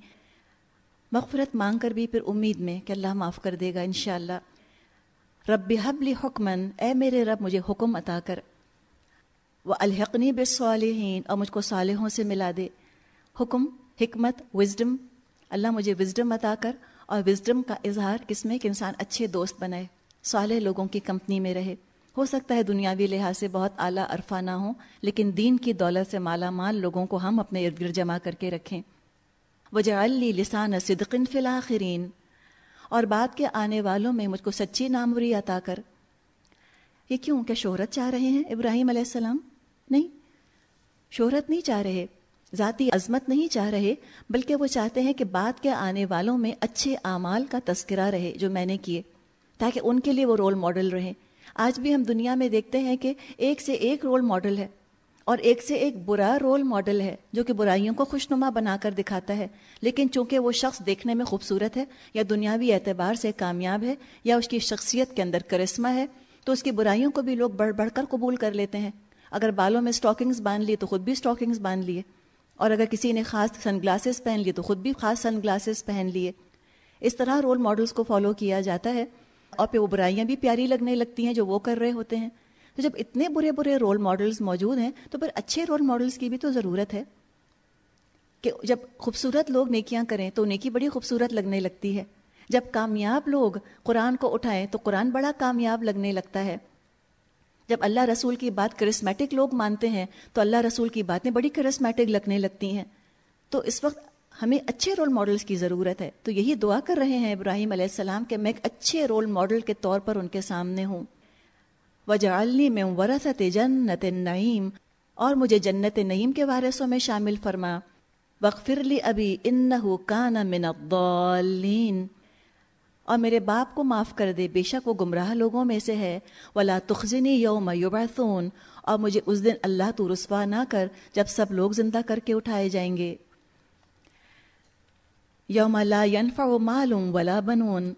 مغفرت مانگ کر بھی پھر امید میں کہ اللہ معاف کر دے گا انشاءاللہ۔ رب حبلی حکمن، اے میرے رب، مجھے حکم عطا کر۔ وہ الحقنی بالصالحین، اور مجھ کو صالحوں سے ملا دے۔ حکم، حکمت وزڈم اللہ مجھے وزڈم عطا کر، اور وزڈم کا اظہار کس میں کہ انسان اچھے دوست بنائے، صالح لوگوں کی کمپنی میں رہے۔ ہو سکتا ہے دنیاوی لحاظ سے بہت اعلیٰ عرفہ نہ ہوں، لیکن دین کی دولت سے مالا مال لوگوں کو ہم اپنے ارد گرد جمع کر کے رکھیں۔ وجہ علی لسان صدقن فی الآخرین اور بعد کے آنے والوں میں مجھ کو سچی ناموری عطا کر۔ یہ کیوں کیا شہرت چاہ رہے ہیں ابراہیم علیہ السلام؟ نہیں، شہرت نہیں چاہ رہے، ذاتی عظمت نہیں چاہ رہے، بلکہ وہ چاہتے ہیں کہ بعد کے آنے والوں میں اچھے اعمال کا تذکرہ رہے جو میں نے کیے، تاکہ ان کے لیے وہ رول ماڈل رہے آج بھی ہم دنیا میں دیکھتے ہیں کہ ایک سے ایک رول ماڈل ہے۔ اور ایک سے ایک برا رول ماڈل ہے جو کہ برائیوں کو خوشنما بنا کر دکھاتا ہے۔ لیکن چونکہ وہ شخص دیکھنے میں خوبصورت ہے یا دنیاوی اعتبار سے کامیاب ہے یا اس کی شخصیت کے اندر کرسمہ ہے، تو اس کی برائیوں کو بھی لوگ بڑھ بڑھ کر قبول کر لیتے ہیں۔ اگر بالوں میں اسٹاکنگز باندھ لیے تو خود بھی اسٹاکنگز باندھ لیے۔ اور اگر کسی نے خاص سن گلاسز پہن لیے تو خود بھی خاص سن گلاسز پہن لیے۔ اس طرح رول ماڈلس کو فالو کیا جاتا ہے اور پھر وہ برائیاں بھی پیاری لگنے لگتی ہیں جو وہ کر رہے ہوتے ہیں۔ تو جب اتنے برے برے رول ماڈلز موجود ہیں، تو پھر اچھے رول ماڈلز کی بھی تو ضرورت ہے کہ جب خوبصورت لوگ نیکیاں کریں تو نیکی بڑی خوبصورت لگنے لگتی ہے۔ جب کامیاب لوگ قرآن کو اٹھائیں تو قرآن بڑا کامیاب لگنے لگتا ہے۔ جب اللہ رسول کی بات کرسمیٹک لوگ مانتے ہیں تو اللہ رسول کی باتیں بڑی کرسمیٹک لگنے لگتی ہیں۔ تو اس وقت ہمیں اچھے رول ماڈلز کی ضرورت ہے۔ تو یہی دعا کر رہے ہیں ابراہیم علیہ السلام کہ میں ایک اچھے رول ماڈل کے طور پر ان کے سامنے ہوں۔ وجعلنی میں ورثت جنت نعیم اور مجھے جنت نعیم کے وارثوں میں شامل فرما۔ وغفر لی ابھی انہو کان من الضالین اور میرے باپ کو معاف کر دے، بے شک وہ گمراہ لوگوں میں سے ہے۔ ولا تخزنی یوم یبعثون اور مجھے اس دن اللہ تو رسوا نہ کر جب سب لوگ زندہ کر کے اٹھائے جائیں گے۔ یوم لا ينفع مال ولا بنون۔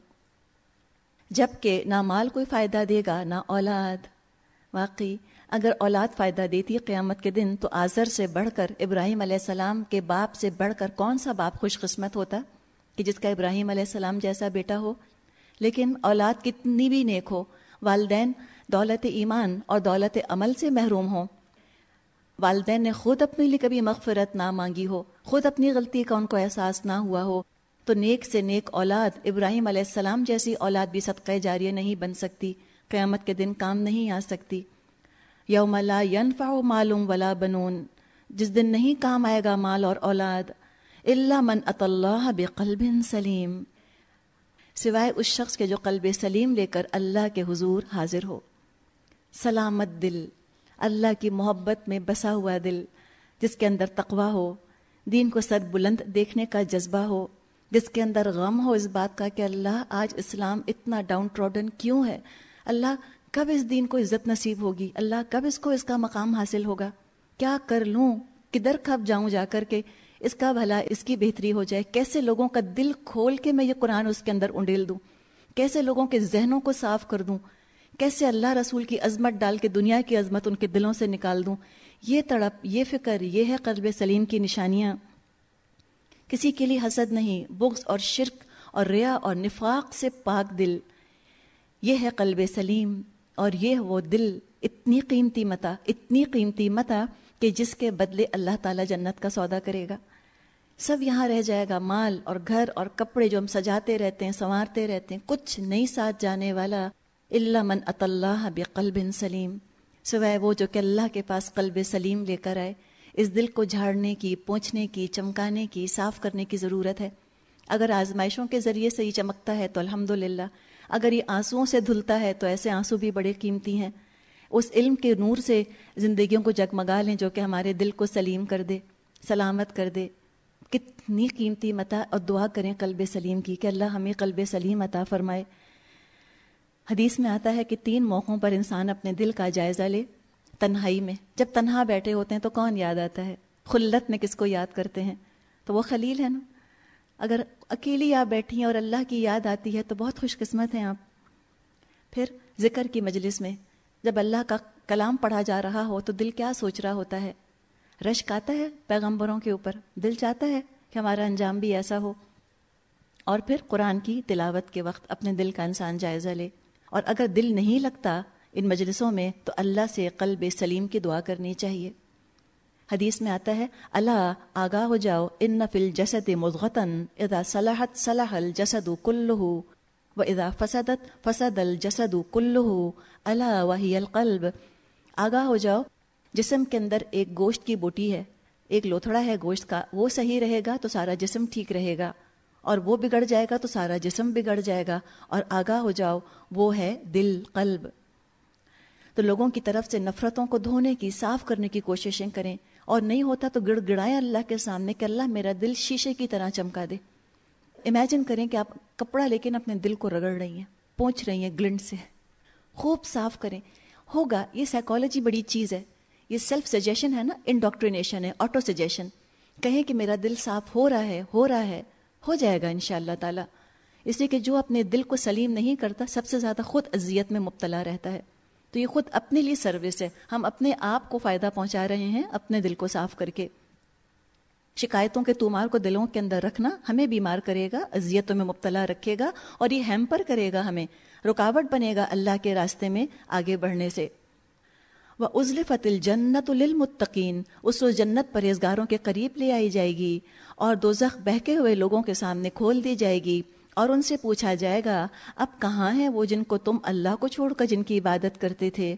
جبکہ نہ مال کوئی فائدہ دے گا، نہ اولاد۔ واقعی، اگر اولاد فائدہ دیتی قیامت کے دن، تو آزر سے بڑھ کر ابراہیم علیہ السلام کے باپ سے بڑھ کر کون سا باپ خوش قسمت ہوتا کہ جس کا ابراہیم علیہ السلام جیسا بیٹا ہو؟ لیکن اولاد کتنی بھی نیک ہو، والدین دولت ایمان اور دولت عمل سے محروم ہوں۔ والدین نے خود اپنے لیے کبھی مغفرت نہ مانگی ہو، خود اپنی غلطی کا ان کو احساس نہ ہوا ہو۔ تو نیک سے نیک اولاد ابراہیم علیہ السلام جیسی اولاد بھی صدقہ جاریہ نہیں بن سکتی، قیامت کے دن کام نہیں آ سکتی۔ یوم لا ينفع معلوم ولا بنون، جس دن نہیں کام آئے گا مال اور اولاد اللہ من اط اللہ بقلب سلیم۔ سوائے اس شخص کے جو قلب سلیم لے کر اللہ کے حضور حاضر ہو۔ سلامت دل، اللہ کی محبت میں بسا ہوا دل، جس کے اندر تقوا ہو، دین کو سر بلند دیکھنے کا جذبہ ہو۔ جس کے اندر غم ہو اس بات کا کہ اللہ آج اسلام اتنا ڈاؤن ٹراڈن کیوں ہے؟ اللہ کب اس دین کو عزت نصیب ہوگی؟ اللہ کب اس کو اس کا مقام حاصل ہوگا؟ کیا کر لوں؟ کدھر کھپ جاؤں جا کر کے؟ اس کا بھلا اس کی بہتری ہو جائے۔ کیسے لوگوں کا دل کھول کے میں یہ قرآن اس کے اندر انڈیل دوں؟ کیسے لوگوں کے ذہنوں کو صاف کر دوں؟ کیسے اللہ رسول کی عظمت ڈال کے دنیا کی عظمت ان کے دلوں سے نکال دوں؟ یہ تڑپ، یہ فکر، یہ ہے قلب سلیم کی نشانیاں۔ کسی کے لیے حسد نہیں، بغض اور شرک اور ریا اور نفاق سے پاک دل۔ یہ ہے قلب سلیم اور یہ وہ دل اتنی قیمتی متا، اتنی قیمتی متا کہ جس کے بدلے اللہ تعالیٰ جنت کا سودا کرے گا۔ سب یہاں رہ جائے گا، مال اور گھر اور کپڑے جو ہم سجاتے رہتے ہیں، سنوارتے رہتے ہیں۔ کچھ نہیں ساتھ جانے والا اللہ من اط اللہ بقلب سلیم۔ سوائے وہ جو کہ اللہ کے پاس قلب سلیم لے کر آئے۔ اس دل کو جھاڑنے کی، پونچھنے کی، چمکانے کی، صاف کرنے کی ضرورت ہے۔ اگر آزمائشوں کے ذریعے سے یہ چمکتا ہے تو الحمد اگر یہ آنسوؤں سے دھلتا ہے تو ایسے آنسو بھی بڑے قیمتی ہیں۔ اس علم کے نور سے زندگیوں کو جگمگا لیں جو کہ ہمارے دل کو سلیم کر دے، سلامت کر دے۔ کتنی قیمتی متا اور دعا کریں قلب سلیم کی کہ اللہ ہمیں قلب سلیم عطا فرمائے۔ حدیث میں آتا ہے کہ تین موقعوں پر انسان اپنے دل کا جائزہ لے۔ تنہائی میں۔ جب تنہا بیٹھے ہوتے ہیں تو کون یاد آتا ہے؟ خلت میں کس کو یاد کرتے ہیں؟ تو وہ خلیل ہے نا؟ اگر اکیلی آپ بیٹھی ہیں اور اللہ کی یاد آتی ہے تو بہت خوش قسمت ہیں آپ۔ پھر ذکر کی مجلس میں جب اللہ کا کلام پڑھا جا رہا ہو تو دل کیا سوچ رہا ہوتا ہے؟ رشک آتا ہے پیغمبروں کے اوپر؟ دل چاہتا ہے کہ ہمارا انجام بھی ایسا ہو۔ اور پھر قرآن کی تلاوت کے وقت اپنے دل کا انسان جائزہ لے۔ اور اگر دل نہیں لگتا ان مجلسوں میں تو اللہ سے قلب سلیم کی دعا کرنی چاہیے۔ حدیث میں آتا ہے، اللہ، آگاہ ہو جاؤ، ان نفل جسد مضغتن ادا صلاحت صلاح الجسد کلہ، و ادا فسدت فسد الجسد کلہ اللہ وحی القلب۔ آگاہ ہو جاؤ، جسم کے اندر ایک گوشت کی بوٹی ہے، ایک لوتھڑا ہے گوشت کا، وہ صحیح رہے گا تو سارا جسم ٹھیک رہے گا، اور وہ بگڑ جائے گا تو سارا جسم بگڑ جائے گا، اور آگاہ ہو جاؤ، وہ ہے دل، قلب۔ تو لوگوں کی طرف سے نفرتوں کو دھونے کی، صاف کرنے کی کوششیں کریں۔ اور نہیں ہوتا تو گڑ گڑائیں اللہ کے سامنے کہ اللہ میرا دل شیشے کی طرح چمکا دے۔ امیجن کریں کہ آپ کپڑا لیکن اپنے دل کو رگڑ رہی ہیں پہنچ رہی ہیں گلنڈ سے۔ خوب صاف کریں۔ ہوگا، یہ سائیکالوجی بڑی چیز ہے۔ یہ سیلف سجیشن ہے نا انڈاکٹرینیشن ہے آٹو سجیشن کہیں کہ میرا دل صاف ہو رہا ہے، ہو رہا ہے، ہو جائے گا ان شاء اللہ تعالیٰ۔ اس لیے کہ جو اپنے دل کو سلیم نہیں کرتا، سب سے زیادہ خود اذیت میں مبتلا رہتا ہے۔ تو یہ خود اپنے لیے سروس ہے۔ ہم اپنے آپ کو فائدہ پہنچا رہے ہیں اپنے دل کو صاف کر کے۔ شکایتوں کے تومار کو دلوں کے اندر رکھنا ہمیں بیمار کرے گا، اذیتوں میں مبتلا رکھے گا اور یہ ہیمپر کرے گا ہمیں۔ رکاوٹ بنے گا اللہ کے راستے میں آگے بڑھنے سے۔ وہ ازل فتل جنت المتقین اس و جنت پرہیزگاروں کے قریب لے آئی جائے گی اور دو زخ بہکے ہوئے لوگوں کے سامنے کھول دی جائے گی۔ اور ان سے پوچھا جائے گا، اب کہاں ہیں وہ جن کو تم اللہ کو چھوڑ کر جن کی عبادت کرتے تھے؟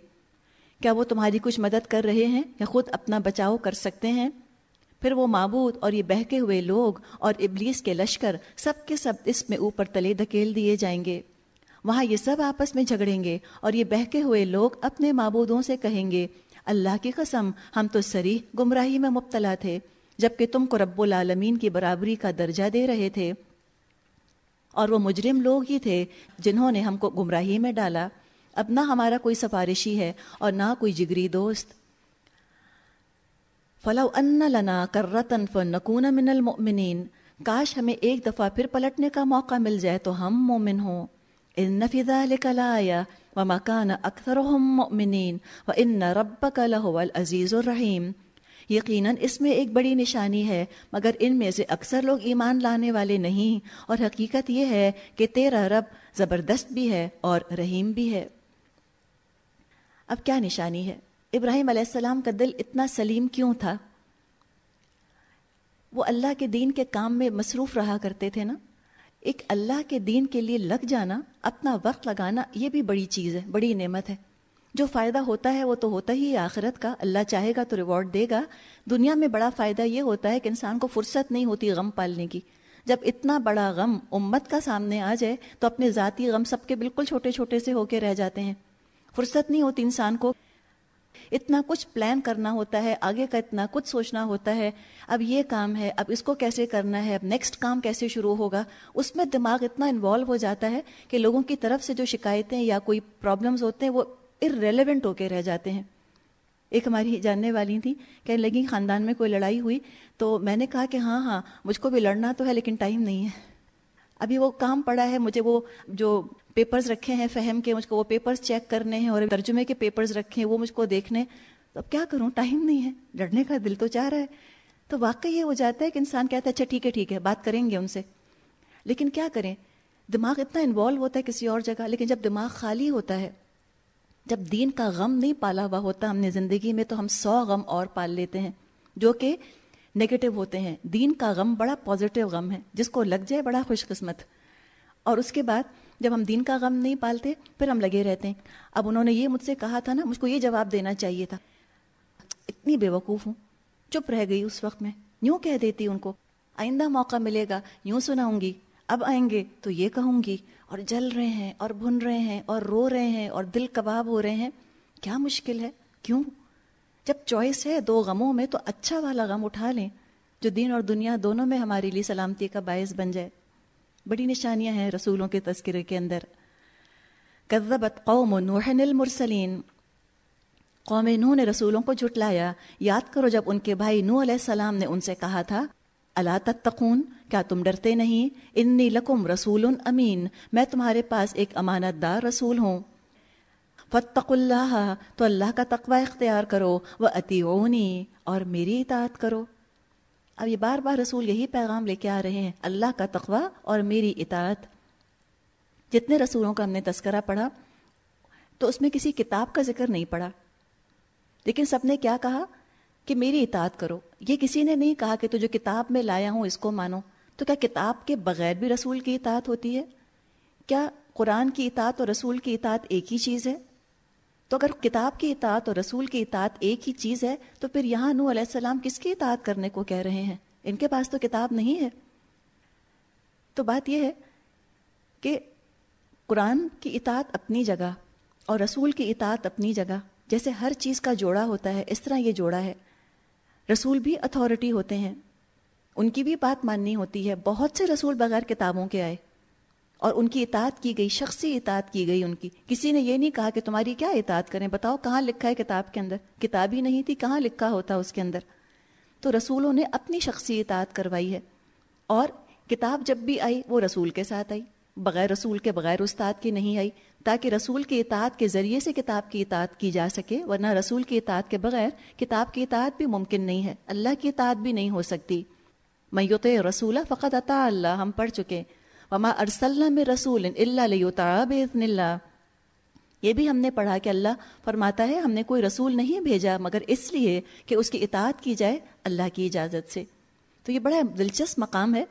کیا وہ تمہاری کچھ مدد کر رہے ہیں یا خود اپنا بچاؤ کر سکتے ہیں؟ پھر وہ معبود اور یہ بہکے ہوئے لوگ اور ابلیس کے لشکر سب کے سب اس میں اوپر تلے دھکیل دیے جائیں گے۔ وہاں یہ سب آپس میں جھگڑیں گے اور یہ بہکے ہوئے لوگ اپنے معبودوں سے کہیں گے، اللہ کی قسم، ہم تو سریح گمراہی میں مبتلا تھے، جبکہ تم کو رب العالمین کی برابری کا درجہ دے رہے تھے۔ اور وہ مجرم لوگ ہی تھے جنہوں نے ہم کو گمراہی میں ڈالا۔ اب نہ ہمارا کوئی سفارشی ہے اور نہ کوئی جگری دوست۔ فلو ان لنا کرتن فنکون من المؤمنین کاش ہمیں ایک دفعہ پھر پلٹنے کا موقع مل جائے تو ہم مومن ہوں۔ ان فی ذلک لایا وما کان اکثرهم مؤمنین وان ربک لهو العزیز الرحیم یقیناً اس میں ایک بڑی نشانی ہے، مگر ان میں سے اکثر لوگ ایمان لانے والے نہیں۔ اور حقیقت یہ ہے کہ تیرا رب زبردست بھی ہے اور رحیم بھی ہے۔ اب کیا نشانی ہے؟ ابراہیم علیہ السلام کا دل اتنا سلیم کیوں تھا؟ وہ اللہ کے دین کے کام میں مصروف رہا کرتے تھے نا۔ ایک اللہ کے دین کے لیے لگ جانا، اپنا وقت لگانا، یہ بھی بڑی چیز ہے، بڑی نعمت ہے۔ جو فائدہ ہوتا ہے وہ تو ہوتا ہی آخرت کا۔ اللہ چاہے گا تو ریوارڈ دے گا۔ دنیا میں بڑا فائدہ یہ ہوتا ہے کہ انسان کو فرصت نہیں ہوتی غم پالنے کی۔ جب اتنا بڑا غم امت کا سامنے آ جائے تو اپنے ذاتی غم سب کے بالکل چھوٹے چھوٹے سے ہو کے رہ جاتے ہیں۔ فرصت نہیں ہوتی انسان کو۔ اتنا کچھ پلان کرنا ہوتا ہے، آگے کا اتنا کچھ سوچنا ہوتا ہے۔ اب یہ کام ہے، اب اس کو کیسے کرنا ہے؟ اب نیکسٹ کام کیسے شروع ہوگا؟ اس میں دماغ اتنا انوالو ہو جاتا ہے کہ لوگوں کی طرف سے جو شکایتیں یا کوئی پرابلمز ہوتے ہیں، وہ ارریلیونٹ ہو کے رہ جاتے ہیں۔ ایک ہماری جاننے والی تھی کہ لگی خاندان میں کوئی لڑائی ہوئی تو میں نے کہا کہ ہاں ہاں مجھ کو بھی لڑنا تو ہے لیکن ٹائم نہیں ہے۔ ابھی وہ کام پڑا ہے، مجھے وہ جو پیپرز رکھے ہیں فہم کے، مجھ کو وہ پیپرز چیک کرنے ہیں اور ترجمے کے پیپرز رکھے ہیں، وہ مجھ کو دیکھنے۔ تو اب کیا کروں؟ ٹائم نہیں ہے، لڑنے کا دل تو چاہ رہا ہے۔ تو واقعی یہ ہو جاتا ہے کہ انسان کہتا ہے اچھا ٹھیک ہے ٹھیک ہے، بات کریں گے ان سے۔ لیکن کیا کریں؟ دماغ اتنا انوالو ہوتا ہے کسی اور جگہ، لیکن جب دماغ خالی ہوتا ہے جب دین کا غم نہیں پالا ہوا ہوتا ہم نے زندگی میں تو ہم سو غم اور پال لیتے ہیں، جو کہ نگیٹو ہوتے ہیں۔ دین کا غم بڑا پازیٹیو غم ہے، جس کو لگ جائے بڑا خوش قسمت۔ اور اس کے بعد جب ہم دین کا غم نہیں پالتے، پھر ہم لگے رہتے ہیں۔ اب انہوں نے یہ مجھ سے کہا تھا نا، مجھ کو یہ جواب دینا چاہیے تھا۔ اتنی بے وقوف ہوں، چپ رہ گئی اس وقت میں۔ یوں کہہ دیتی ان کو، آئندہ موقع ملے گا، یوں سناؤں گی۔ اب آئیں گے تو یہ کہوں گی، اور جل رہے ہیں، اور بھن رہے ہیں، اور رو رہے ہیں، اور دل کباب ہو رہے ہیں۔ کیا مشکل ہے؟ کیوں؟ جب چوائس ہے دو غموں میں تو اچھا والا غم اٹھا لیں، جو دین اور دنیا دونوں میں ہمارے لیے سلامتی کا باعث بن جائے۔ بڑی نشانیاں ہیں رسولوں کے تذکرے کے اندر۔ کذبت قوم نوح المرسلین قوم نوح نے رسولوں کو جھٹلایا۔ یاد کرو جب ان کے بھائی نوح علیہ السلام نے ان سے کہا تھا اللہ تتقون؟ کیا تم ڈرتے نہیں؟ انی لکم رسول امین، میں تمہارے پاس ایک امانت دار رسول ہوں۔ فتق اللہ، تو اللہ کا تقوی اختیار کرو وہ اطیعونی اور میری اطاعت کرو۔ اب یہ بار بار رسول یہی پیغام لے کے آ رہے ہیں، اللہ کا تقوی اور میری اطاعت۔ جتنے رسولوں کا ہم نے تذکرہ پڑھا، تو اس میں کسی کتاب کا ذکر نہیں پڑا۔ لیکن سب نے کیا کہا؟ کہ میری اطاعت کرو۔ یہ کسی نے نہیں کہا کہ تو جو کتاب میں لایا ہوں، اس کو مانو۔ تو کیا کتاب کے بغیر بھی رسول کی اطاعت ہوتی ہے؟ کیا قرآن کی اطاعت اور رسول کی اطاعت ایک ہی چیز ہے؟ تو اگر کتاب کی اطاعت اور رسول کی اطاعت ایک ہی چیز ہے، تو پھر یہاں نو علیہ السلام کس کی اطاعت کرنے کو کہہ رہے ہیں؟ ان کے پاس تو کتاب نہیں ہے۔ تو بات یہ ہے کہ قرآن کی اطاعت اپنی جگہ اور رسول کی اطاعت اپنی جگہ، جیسے ہر چیز کا جوڑا ہوتا ہے، اس طرح یہ جوڑا ہے۔ رسول بھی اتھارٹی ہوتے ہیں۔ ان کی بھی بات ماننی ہوتی ہے۔ بہت سے رسول بغیر کتابوں کے آئے۔ اور ان کی اطاعت کی گئی، شخصی اطاعت کی گئی ان کی۔ کسی نے یہ نہیں کہا کہ تمہاری کیا اطاعت کریں؟ بتاؤ کہاں لکھا ہے کتاب کے اندر؟ کتاب ہی نہیں تھی، کہاں لکھا ہوتا اس کے اندر؟ تو رسولوں نے اپنی شخصی اطاعت کروائی ہے۔ اور کتاب جب بھی آئی وہ رسول کے ساتھ آئی۔ بغیر رسول کے بغیر استاد کی نہیں آئی، تاکہ رسول کی اطاعت کے ذریعے سے کتاب کی اطاعت کی جا سکے، ورنہ رسول کی اطاعت کے بغیر کتاب کی اطاعت بھی ممکن نہیں ہے، اللہ کی اطاعت بھی نہیں ہو سکتی۔ میت رسول فقط عطا اللہ، ہم پڑھ چکے۔ وما ارسلنا میں رسول اللہ باذن اللہ۔ یہ بھی ہم نے پڑھا کہ اللہ فرماتا ہے، ہم نے کوئی رسول نہیں بھیجا، مگر اس لیے کہ اس کی اطاعت کی جائے اللہ کی اجازت سے۔ تو یہ بڑا دلچسپ مقام ہے۔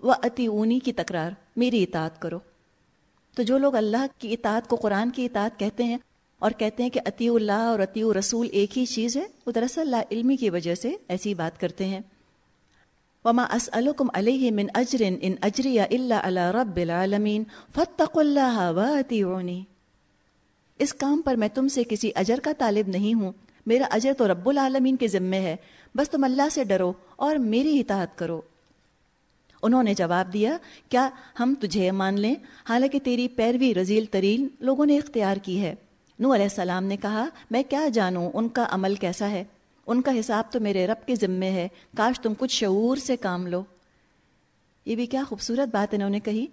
وہ اتی اونی کی تکرار۔ میری اطاعت کرو۔ تو جو لوگ اللہ کی اطاعت کو قرآن کی اطاعت کہتے ہیں اور کہتے ہیں کہ عطی اللہ اور عطی رسول ایک ہی چیز ہے، وہ دراصل اللہ علمی کی وجہ سے ایسی بات کرتے ہیں۔ وما اسألكم عليه من اجر ان اجري الا على رب العالمين فاتقوا الله واتيعوني اس کام پر میں تم سے کسی اجر کا طالب نہیں ہوں۔ میرا اجر تو رب العالمین کے ذمے ہے۔ بس تم اللہ سے ڈرو اور میری اطاعت کرو۔ انہوں نے جواب دیا، کیا ہم تجھے مان لیں؟ حالانکہ تیری پیروی رزیل ترین لوگوں نے اختیار کی ہے۔ نو علیہ السلام نے کہا، میں کیا جانوں؟ ان کا عمل کیسا ہے؟ ان کا حساب تو میرے رب کے ذمے ہے۔ کاش تم کچھ شعور سے کام لو۔ یہ بھی کیا خوبصورت بات انہوں نے کہی۔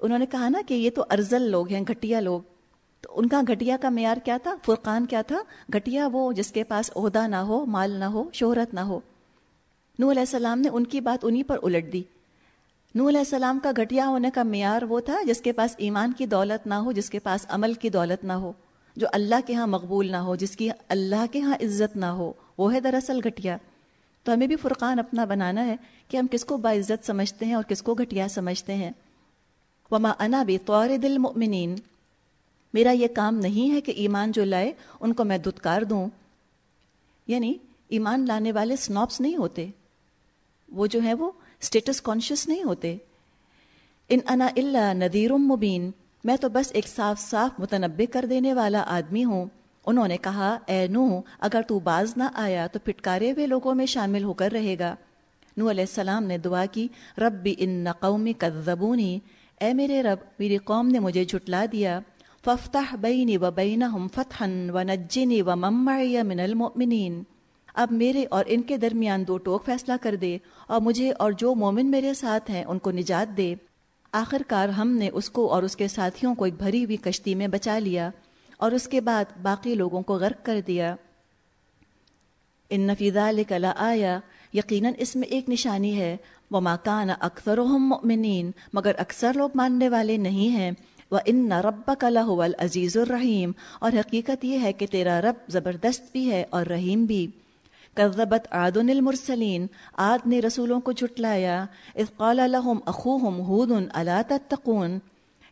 انہوں نے کہا نا کہ یہ تو ارزل لوگ ہیں، گھٹیا لوگ۔ تو ان کا گھٹیا کا معیار کیا تھا؟ فرقان کیا تھا؟ گھٹیا وہ جس کے پاس عہدہ نہ ہو، مال نہ ہو، شہرت نہ ہو۔ نو علیہ السلام نے ان کی بات انہی پر الٹ دی۔ نو علیہ السلام کا گھٹیا ہونے کا معیار وہ تھا جس کے پاس ایمان کی دولت نہ ہو، جس کے پاس عمل کی دولت نہ ہو، جو اللہ کے ہاں مقبول نہ ہو، جس کی اللہ کے ہاں عزت نہ ہو، وہ ہے دراصل گھٹیا۔ تو ہمیں بھی فرقان اپنا بنانا ہے کہ ہم کس کو باعزت سمجھتے ہیں اور کس کو گھٹیا سمجھتے ہیں۔ وما انا بھی طور دل مؤمنین میرا یہ کام نہیں ہے کہ ایمان جو لائے ان کو میں دتکار دوں۔ یعنی ایمان لانے والے سنوپس نہیں ہوتے۔ وہ جو ہے وہ اسٹیٹس کانشیس نہیں ہوتے۔ ان انا اللہ ندیر مبین، میں تو بس ایک صاف صاف متنبع کر دینے والا آدمی ہوں۔ انہوں نے کہا، اے نو اگر تو باز نہ آیا تو پھٹکارے ہوئے لوگوں میں شامل ہو کر رہے گا۔ نو علیہ السلام نے دعا کی رب بھی ان قومی کذبونی، اے میرے رب، میری قوم نے مجھے جھٹلا دیا۔ ففتح بینی و بینہم فتحا و نجنی و من المؤمنین۔ اب میرے اور ان کے درمیان دو ٹوک فیصلہ کر دے اور مجھے اور جو مومن میرے ساتھ ہیں ان کو نجات دے۔ آخر کار ہم نے اس کو اور اس کے ساتھیوں کو ایک بھری ہوئی کشتی میں بچا لیا اور اس کے بعد باقی لوگوں کو غرق کر دیا۔ ان نفیدہ کلا آیا یقیناً اس میں ایک نشانی ہے۔ وہ ماکان اکثر مؤمنین، مگر اکثر لوگ ماننے والے نہیں ہیں۔ وہ ان رب کا العزیز الرحیم اور حقیقت یہ ہے کہ تیرا رب زبردست بھی ہے اور رحیم بھی۔ کذبت عاد المرسلین عاد نے رسولوں کو جھٹلایا، اذ قال لهم اخوهم هود الا تتقون؟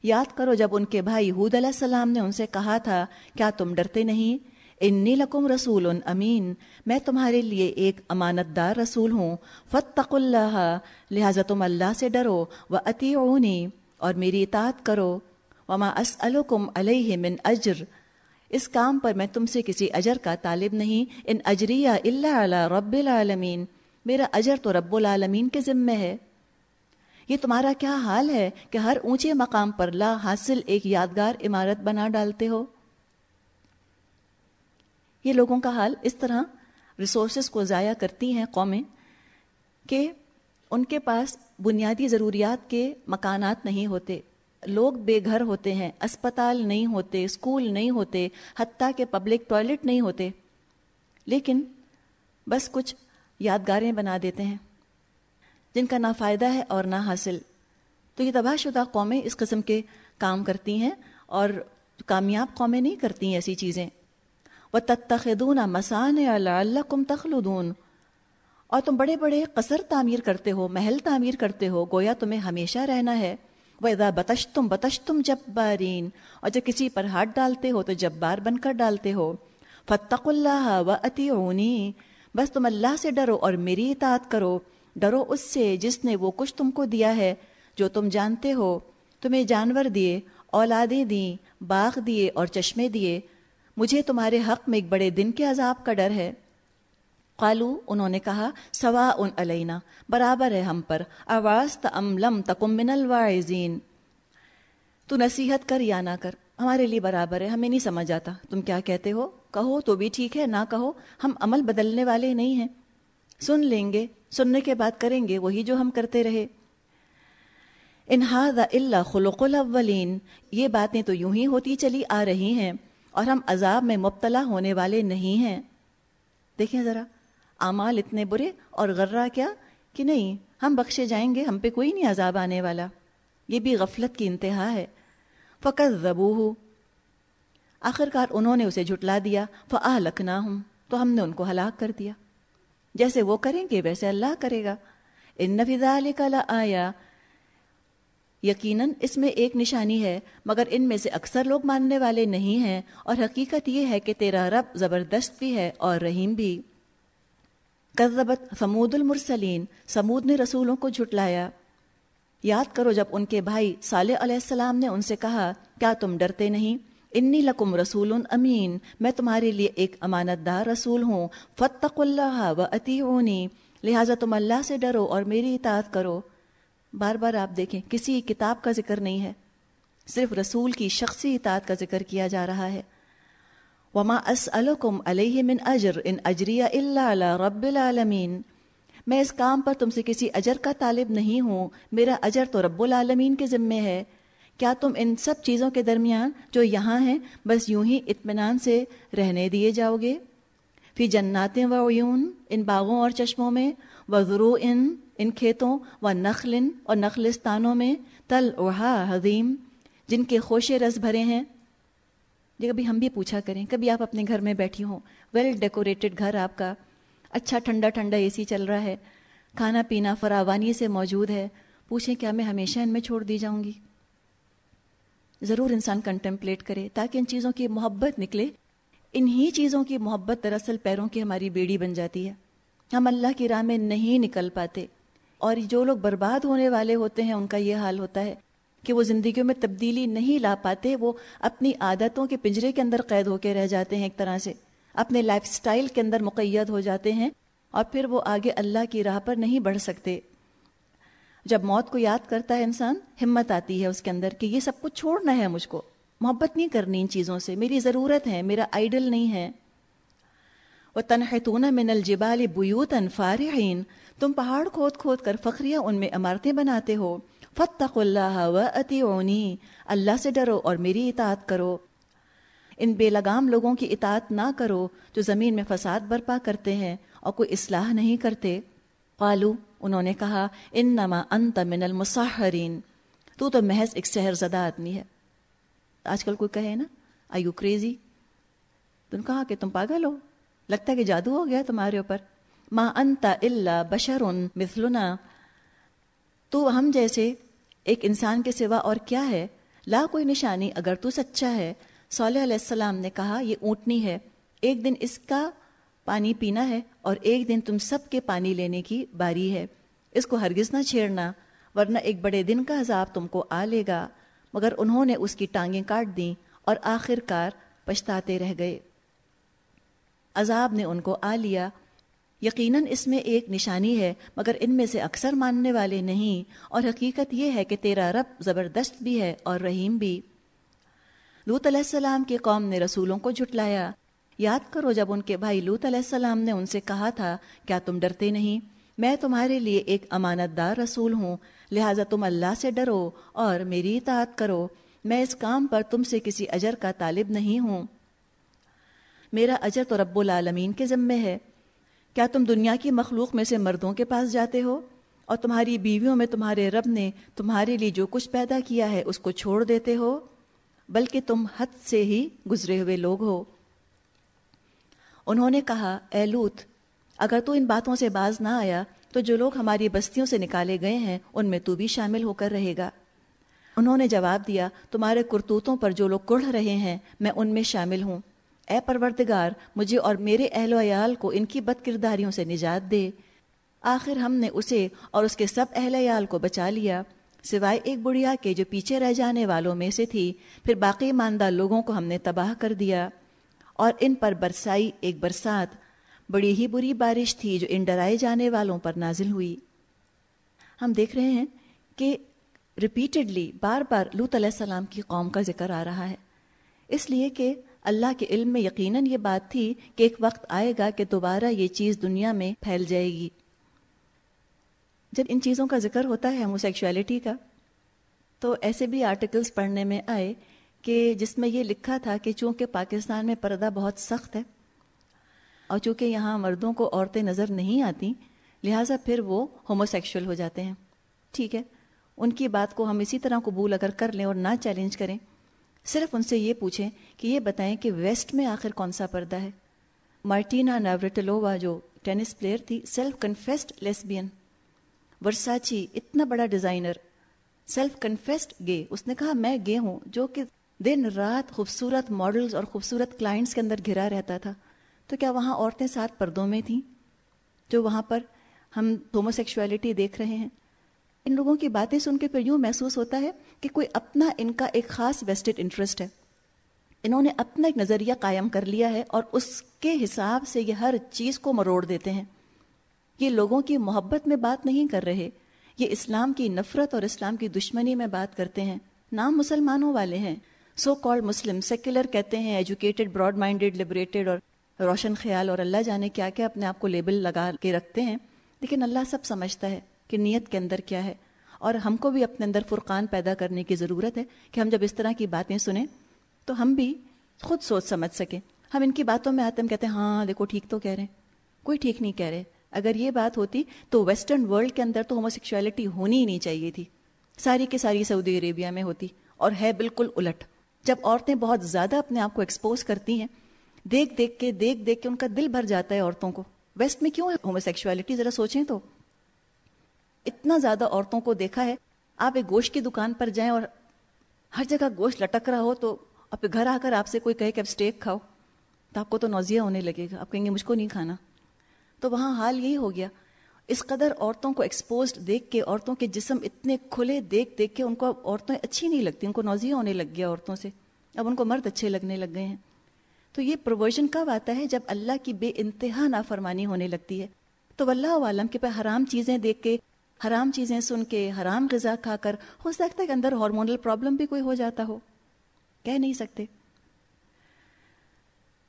یاد کرو جب ان کے بھائی حود علیہ السلام نے ان سے کہا تھا، کیا تم ڈرتے نہیں؟ انی لکم رسول امین، میں تمہارے لیے ایک امانت دار رسول ہوں فتق اللہ، لہٰذا تم اللہ سے ڈرو و اتی اور میری اطاعت کرو، وما اسألکم علیہ من اجر۔ اس کام پر میں تم سے کسی اجر کا طالب نہیں، ان اجریہ اللہ علی رب العالمین۔ میرا اجر تو رب العالمین کے ذمے ہے۔ یہ تمہارا کیا حال ہے کہ ہر اونچے مقام پر لا حاصل ایک یادگار عمارت بنا ڈالتے ہو؟ یہ لوگوں کا حال اس طرح ریسورسز کو ضائع کرتی ہیں قومیں کہ ان کے پاس بنیادی ضروریات کے مکانات نہیں ہوتے۔ لوگ بے گھر ہوتے ہیں، اسپتال نہیں ہوتے، اسکول نہیں ہوتے، حتیٰ کہ پبلک ٹوائلٹ نہیں ہوتے۔ لیکن بس کچھ یادگاریں بنا دیتے ہیں، جن کا نہ فائدہ ہے اور نہ حاصل۔ تو یہ تباہ شدہ قومیں اس قسم کے کام کرتی ہیں اور کامیاب قومیں نہیں کرتی ہیں ایسی چیزیں۔ وہ تتخدون مسان اللہ کم تخلدون۔ اور تم بڑے بڑے قصر تعمیر کرتے ہو، محل تعمیر کرتے ہو، گویا تمہیں ہمیشہ رہنا ہے۔ وہ ادا بتش تم بتش تم جب بارین اور جب کسی پر ہاتھ ڈالتے ہو تو جب بار بن کر ڈالتے ہو۔ فتق اللہ و اتی بس تم اللہ سے ڈرو اور میری اطاعت کرو۔ ڈرو اس سے جس نے وہ کچھ تم کو دیا ہے جو تم جانتے ہو۔ تمہیں جانور دیے، اولادیں دیں، باغ دیے اور چشمے دیے۔ مجھے تمہارے حق میں ایک بڑے دن کے عذاب کا ڈر ہے۔ قالو، انہوں نے کہا سوا ان علینا، برابر ہے ہم پر آواز تم لم تکم من الواعظین؟ تو نصیحت کر یا نہ کر، ہمارے لیے برابر ہے، ہمیں نہیں سمجھ آتا۔ تم کیا کہتے ہو؟ کہو تو بھی ٹھیک ہے، نہ کہو، ہم عمل بدلنے والے نہیں ہیں۔ سن لیں گے، سننے کے بعد کریں گے، وہی جو ہم کرتے رہے۔ انہاد اللہ خلق الاولین، یہ باتیں تو یوں ہی ہوتی چلی آ رہی ہیں، اور ہم عذاب میں مبتلا ہونے والے نہیں ہیں۔ دیکھیں ذرا۔ اعمال اتنے برے اور غرہ کیا کہ نہیں، ہم بخشے جائیں گے، ہم پہ کوئی نہیں عذاب آنے والا۔ یہ بھی غفلت کی انتہا ہے۔ فقط زبو ہو آخر کار انہوں نے اسے جھٹلا دیا۔ فآ لکھنا ہوں تو ہم نے ان کو ہلاک کر دیا۔ جیسے وہ کریں گے، ویسے اللہ کرے گا۔ ان نفیزہ آیا یقیناً اس میں ایک نشانی ہے، مگر ان میں سے اکثر لوگ ماننے والے نہیں ہیں۔ اور حقیقت یہ ہے کہ تیرا رب زبردست بھی ہے اور رحیم بھی۔ کذبت سمود المرسلین سمود نے رسولوں کو جھٹلایا۔ یاد کرو جب ان کے بھائی صالح علیہ السلام نے ان سے کہا، کیا تم ڈرتے نہیں؟ انی لکم رسول امین، میں تمہارے لیے ایک امانت دار رسول ہوں فتق اللہ و اتی لہٰذا تم اللہ سے ڈرو اور میری اطاعت کرو۔ بار بار آپ دیکھیں، کسی کتاب کا ذکر نہیں ہے۔ صرف رسول کی شخصی اطاعت کا ذکر کیا جا رہا ہے۔ وما اسألکم علیہ من اجر ان اجریہ اللہ علی رب العالمین میں اس کام پر تم سے کسی اجر کا طالب نہیں ہوں۔ میرا اجر تو رب العالمین کے ذمے ہے۔ کیا تم ان سب چیزوں کے درمیان جو یہاں ہیں بس یوں ہی اطمینان سے رہنے دیے جاؤ گے؟ فی جناتیں و عیون، ان باغوں اور چشموں میں، و ضرو ان ان کھیتوں، و نخل اور نخلستانوں میں، تل اڑا حدیم جن کے خوشے رس بھرے ہیں۔ یہ کبھی ہم بھی پوچھا کریں، کبھی آپ اپنے گھر میں بیٹھی ہوں ویل ڈیکوریٹڈ گھر آپ کا اچھا ٹھنڈا ٹھنڈا اے سی چل رہا ہے، کھانا پینا فراوانی سے موجود ہے، پوچھیں کیا میں ہمیشہ ان میں چھوڑ دی جاؤں گی؟ ضرور انسان کنٹمپلیٹ کرے تاکہ ان چیزوں کی محبت نکلے۔ انہی چیزوں کی محبت دراصل پیروں کی ہماری بیڑی بن جاتی ہے۔ ہم اللہ کی راہ میں نہیں نکل پاتے۔ اور جو لوگ برباد ہونے والے ہوتے ہیں، ان کا یہ حال ہوتا ہے۔ کہ وہ زندگیوں میں تبدیلی نہیں لا پاتے، وہ اپنی عادتوں کے پنجرے کے اندر قید ہو کے رہ جاتے ہیں ایک طرح سے۔ اپنے لائف سٹائل کے اندر مقید ہو جاتے ہیں اور پھر وہ آگے اللہ کی راہ پر نہیں بڑھ سکتے۔ جب موت کو یاد کرتا ہے انسان، ہمت آتی ہے اس کے اندر کہ یہ سب کچھ چھوڑنا ہے مجھ کو۔ محبت نہیں کرنی ان چیزوں سے۔ میری ضرورت ہے، میرا آئیڈل نہیں ہے۔ وہ تنحتون من الجبال بیوتا فارحین تم پہاڑ کھود کھود کر فخریہ ان میں عمارتیں بناتے ہو۔ فتق اللہ و اتی اللہ سے ڈرو اور میری اطاعت کرو۔ ان بے لگام لوگوں کی اطاعت نہ کرو جو زمین میں فساد برپا کرتے ہیں اور کوئی اصلاح نہیں کرتے۔ قالو، انہوں نے کہا ان نما انت من المسحرین۔ تو تو محض ایک شہر زدہ آدمی ہے۔ آج کل کوئی کہے نا آئی یو کریزی تم کہا کہ تم پاگل ہو۔ لگتا ہے کہ جادو ہو گیا تمہارے اوپر۔ ما انت الا بشر مثلنا۔ تو ہم جیسے ایک انسان کے سوا اور کیا ہے؟ لا کوئی نشانی اگر تو سچا ہے۔ صالح علیہ السلام نے کہا، یہ اونٹنی ہے۔ ایک دن اس کا پانی پینا ہے اور ایک دن تم سب کے پانی لینے کی باری ہے۔ اس کو ہرگز نہ چھیڑنا، ورنہ ایک بڑے دن کا عذاب تم کو آ لے گا۔ مگر انہوں نے اس کی ٹانگیں کاٹ دیں اور آخر کار پچھتاتے رہ گئے۔ عذاب نے ان کو آ لیا۔ یقیناً اس میں ایک نشانی ہے، مگر ان میں سے اکثر ماننے والے نہیں، اور حقیقت یہ ہے کہ تیرا رب زبردست بھی ہے اور رحیم بھی۔ لوت علیہ السلام کی قوم نے رسولوں کو جھٹلایا۔ یاد کرو جب ان کے بھائی لوت علیہ السلام نے ان سے کہا تھا، کیا تم ڈرتے نہیں؟ میں تمہارے لیے ایک امانت دار رسول ہوں، لہٰذا تم اللہ سے ڈرو اور میری اطاعت کرو۔ میں اس کام پر تم سے کسی اجر کا طالب نہیں ہوں۔ میرا اجر تو رب العالمین کے ذمے ہے۔ کیا تم دنیا کی مخلوق میں سے مردوں کے پاس جاتے ہو؟ اور تمہاری بیویوں میں تمہارے رب نے تمہارے لیے جو کچھ پیدا کیا ہے اس کو چھوڑ دیتے ہو؟ بلکہ تم حد سے ہی گزرے ہوئے لوگ ہو۔ انہوں نے کہا، اے لوت، اگر تو ان باتوں سے باز نہ آیا، تو جو لوگ ہماری بستیوں سے نکالے گئے ہیں، ان میں تو بھی شامل ہو کر رہے گا۔ انہوں نے جواب دیا، تمہارے کرتوتوں پر جو لوگ کڑھ رہے ہیں، میں ان میں شامل ہوں۔ اے پروردگار، مجھے اور میرے اہل و عیال کو ان کی بد کرداریوں سے نجات دے۔ آخر ہم نے اسے اور اس کے سب اہل عیال کو بچا لیا، سوائے ایک بڑھیا کے جو پیچھے رہ جانے والوں میں سے تھی۔ پھر باقی ماندہ لوگوں کو ہم نے تباہ کر دیا۔ اور ان پر برسائی ایک برسات، بڑی ہی بری بارش تھی جو ان ڈرائے جانے والوں پر نازل ہوئی۔ ہم دیکھ رہے ہیں کہ ریپیٹڈلی بار بار لوت علیہ السلام کی قوم کا ذکر آ رہا ہے۔ اس لیے کہ اللہ کے علم میں یقیناً یہ بات تھی کہ ایک وقت آئے گا کہ دوبارہ یہ چیز دنیا میں پھیل جائے گی۔ جب ان چیزوں کا ذکر ہوتا ہے ہوموسیکشولیٹی کا، تو ایسے بھی آرٹیکلس پڑھنے میں آئے کہ جس میں یہ لکھا تھا کہ چونکہ پاکستان میں پردہ بہت سخت ہے اور چونکہ یہاں مردوں کو عورتیں نظر نہیں آتی لہٰذا پھر وہ ہوموسیکشل ہو جاتے ہیں۔ ٹھیک ہے، ان کی بات کو ہم اسی طرح قبول اگر کر لیں اور نہ چیلنج کریں صرف ان سے یہ پوچھیں کہ یہ بتائیں کہ ویسٹ میں آخر کون سا پردہ ہے؟ مارٹینا نیورٹلووا جو ٹینس پلیئر تھی سیلف کنفیسڈ لیسبین ورساچی اتنا بڑا ڈیزائنر سیلف کنفیسڈ گے اس نے کہا، میں گے ہوں، جو کہ دن رات خوبصورت ماڈلز اور خوبصورت کلائنٹس کے اندر گھرا رہتا تھا۔ تو کیا وہاں عورتیں ساتھ پردوں میں تھیں؟ جو وہاں پر ہم ہوموسیکشولیٹی دیکھ رہے ہیں۔ ان لوگوں کی باتیں سن کے پھر یوں محسوس ہوتا ہے کہ کوئی اپنا ان کا ایک خاص ویسٹڈ انٹرسٹ ہے۔ انہوں نے اپنا ایک نظریہ قائم کر لیا ہے اور اس کے حساب سے یہ ہر چیز کو مروڑ دیتے ہیں۔ یہ لوگوں کی محبت میں بات نہیں کر رہے، یہ اسلام کی نفرت اور اسلام کی دشمنی میں بات کرتے ہیں۔ نام مسلمانوں والے ہیں۔ سو کالڈ مسلم سیکولر کہتے ہیں ایجوکیٹڈ براڈ مائنڈیڈ لبریٹڈ اور روشن خیال اور اللہ جانے کیا کیا اپنے آپ کو لیبل لگا کے رکھتے ہیں۔ لیکن اللہ سب سمجھتا ہے۔ کہ نیت کے اندر کیا ہے اور ہم کو بھی اپنے اندر فرقان پیدا کرنے کی ضرورت ہے کہ ہم جب اس طرح کی باتیں سنیں تو ہم بھی خود سوچ سمجھ سکیں۔ ہم ان کی باتوں میں آتے ہم کہتے ہیں ہاں دیکھو، ٹھیک تو کہہ رہے ہیں۔ کوئی ٹھیک نہیں کہہ رہے۔ اگر یہ بات ہوتی تو ویسٹرن ورلڈ کے اندر تو ہوموسیکشولیٹی ہونی ہی نہیں چاہیے تھی۔ ساری کی ساری سعودی عربیہ میں ہوتی اور ہے بالکل الٹ۔ جب عورتیں بہت زیادہ اپنے آپ کو ایکسپوز کرتی ہیں، دیکھ دیکھ کے، دیکھ دیکھ کے ان کا دل بھر جاتا ہے عورتوں کو۔ ویسٹ میں کیوں ہے ہوموسیکشولیٹی ذرا سوچیں تو۔ اتنا زیادہ عورتوں کو دیکھا ہے، آپ ایک گوشت کی دکان پر جائیں اور ہر جگہ گوشت لٹک رہا ہو تو آپ گھر آ کر آپ سے کوئی کہے کہ اب اسٹیک کھاؤ، تو آپ کو تو نوزیا ہونے لگے گا، آپ کہیں گے مجھ کو نہیں کھانا۔ تو وہاں حال یہی ہو گیا۔ اس قدر عورتوں کو ایکسپوزڈ دیکھ کے، عورتوں کے جسم اتنے کھلے دیکھ دیکھ کے، ان کو عورتیں اچھی نہیں لگتی، ان کو نوزیا ہونے لگ گیا عورتوں سے۔ اب ان کو مرد اچھے لگنے لگ گئے ہیں۔ تو یہ پروورژن کب آتا ہے، جب اللہ کی بے انتہا نافرمانی ہونے لگتی ہے۔ تو اللہ عالم کے پہ حرام چیزیں دیکھ کے حرام چیزیں سن کے، حرام غذا کھا کر، ہو سکتا ہے کہ اندر ہارمونل پرابلم بھی کوئی ہو جاتا ہو۔ کہہ نہیں سکتے۔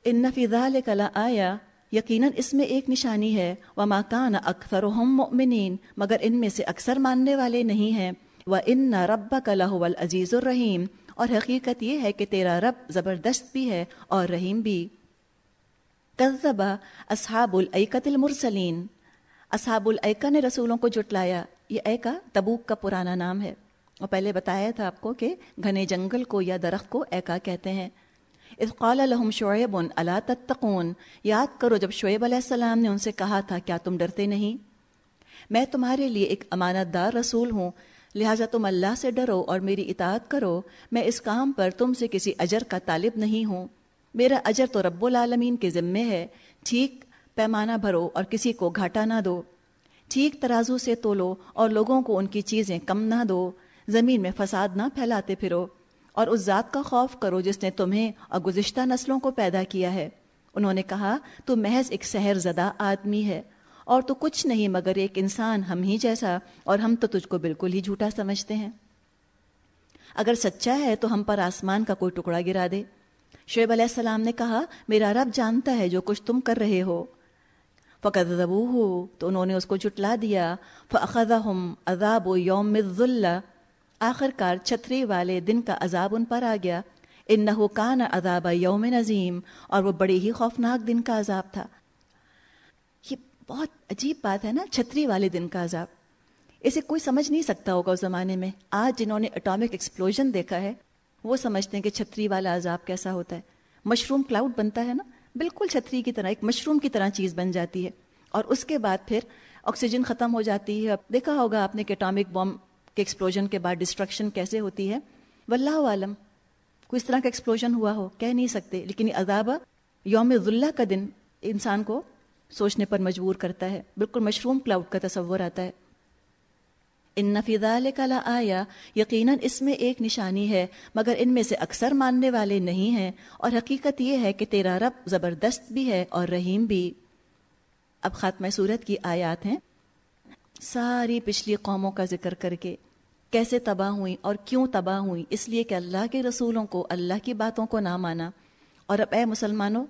ان نفیزہ کلا آیا یقیناً اس میں ایک نشانی ہے۔ وہ ماکان اکثر مؤمنین مگر ان میں سے اکثر ماننے والے نہیں ہیں۔ و ان رب کا لہ العزیز الرحیم اور حقیقت یہ ہے کہ تیرا رب زبردست بھی ہے اور رحیم بھی۔ کذبا اصحاب العقت المرسلین اصحاب العقا نے رسولوں کو جٹلایا یہ ایکا تبوک کا پرانا نام ہے۔ اور پہلے بتایا تھا آپ کو کہ گھنے جنگل کو یا درخت کو ایکا کہتے ہیں۔ اذقال لهم شعیب الا تتقون۔ یاد کرو جب شعیب علیہ السلام نے ان سے کہا تھا، کیا تم ڈرتے نہیں؟ میں تمہارے لیے ایک امانت دار رسول ہوں۔ لہٰذا تم اللہ سے ڈرو اور میری اطاعت کرو۔ میں اس کام پر تم سے کسی اجر کا طالب نہیں ہوں۔ میرا اجر تو رب العالمین کے ذمے ہے۔ ٹھیک پیمانہ بھرو اور کسی کو گھاٹا نہ دو۔ ٹھیک ترازو سے تولو اور لوگوں کو ان کی چیزیں کم نہ دو۔ زمین میں فساد نہ پھیلاتے پھرو۔ اور اس ذات کا خوف کرو جس نے تمہیں اور گزشتہ نسلوں کو پیدا کیا ہے۔ انہوں نے کہا، تو محض ایک سحر زدہ آدمی ہے۔ اور تو کچھ نہیں، مگر ایک انسان ہم ہی جیسا اور ہم تو تجھ کو بالکل ہی جھوٹا سمجھتے ہیں۔ اگر سچا ہے، تو ہم پر آسمان کا کوئی ٹکڑا گرا دے۔ شعیب علیہ السلام نے کہا، میرا رب جانتا ہے جو کچھ تم کر رہے ہو۔ فقط ہو تو انہوں نے اس کو جٹلا دیا۔ فخم عذاب و یوم آخر کار چھتری والے دن کا عذاب ان پر آ گیا۔ ان نہ کان عذاب یوم نظیم اور وہ بڑی ہی خوفناک دن کا عذاب تھا۔ یہ بہت عجیب بات ہے نا چھتری والے دن کا عذاب۔ اسے کوئی سمجھ نہیں سکتا ہوگا اس زمانے میں۔ آج جنہوں نے اٹامک ایکسپلوژن دیکھا ہے، وہ سمجھتے ہیں کہ چھتری والا عذاب کیسا ہوتا ہے۔ مشروم کلاؤڈ بنتا ہے نا۔ بالکل چھتری کی طرح، ایک مشروم کی طرح چیز بن جاتی ہے۔ اور اس کے بعد پھر آکسیجن ختم ہو جاتی ہے۔ اب دیکھا ہوگا آپ نے کہ اٹامک بام کے ایکسپلوژن کے بعد ڈسٹرکشن کیسے ہوتی ہے۔ واللہ عالم، کوئی اس طرح کا ایکسپلوژن ہوا ہو، کہہ نہیں سکتے۔ لیکن عذاب یوم ذلہ کا دن انسان کو سوچنے پر مجبور کرتا ہے۔ بالکل مشروم کلاؤڈ کا تصور آتا ہے۔ ان نفیدہ کلا آیا یقیناً اس میں ایک نشانی ہے، مگر ان میں سے اکثر ماننے والے نہیں ہیں۔ اور حقیقت یہ ہے کہ تیرا رب زبردست بھی ہے اور رحیم بھی۔ اب خاتمہ صورت کی آیات ہیں۔ ساری پچھلی قوموں کا ذکر کر کے کیسے تباہ ہوئیں اور کیوں تباہ ہوئیں، اس لیے کہ اللہ کے رسولوں کو اللہ کی باتوں کو نہ مانا۔ اور اب اے مسلمانوں،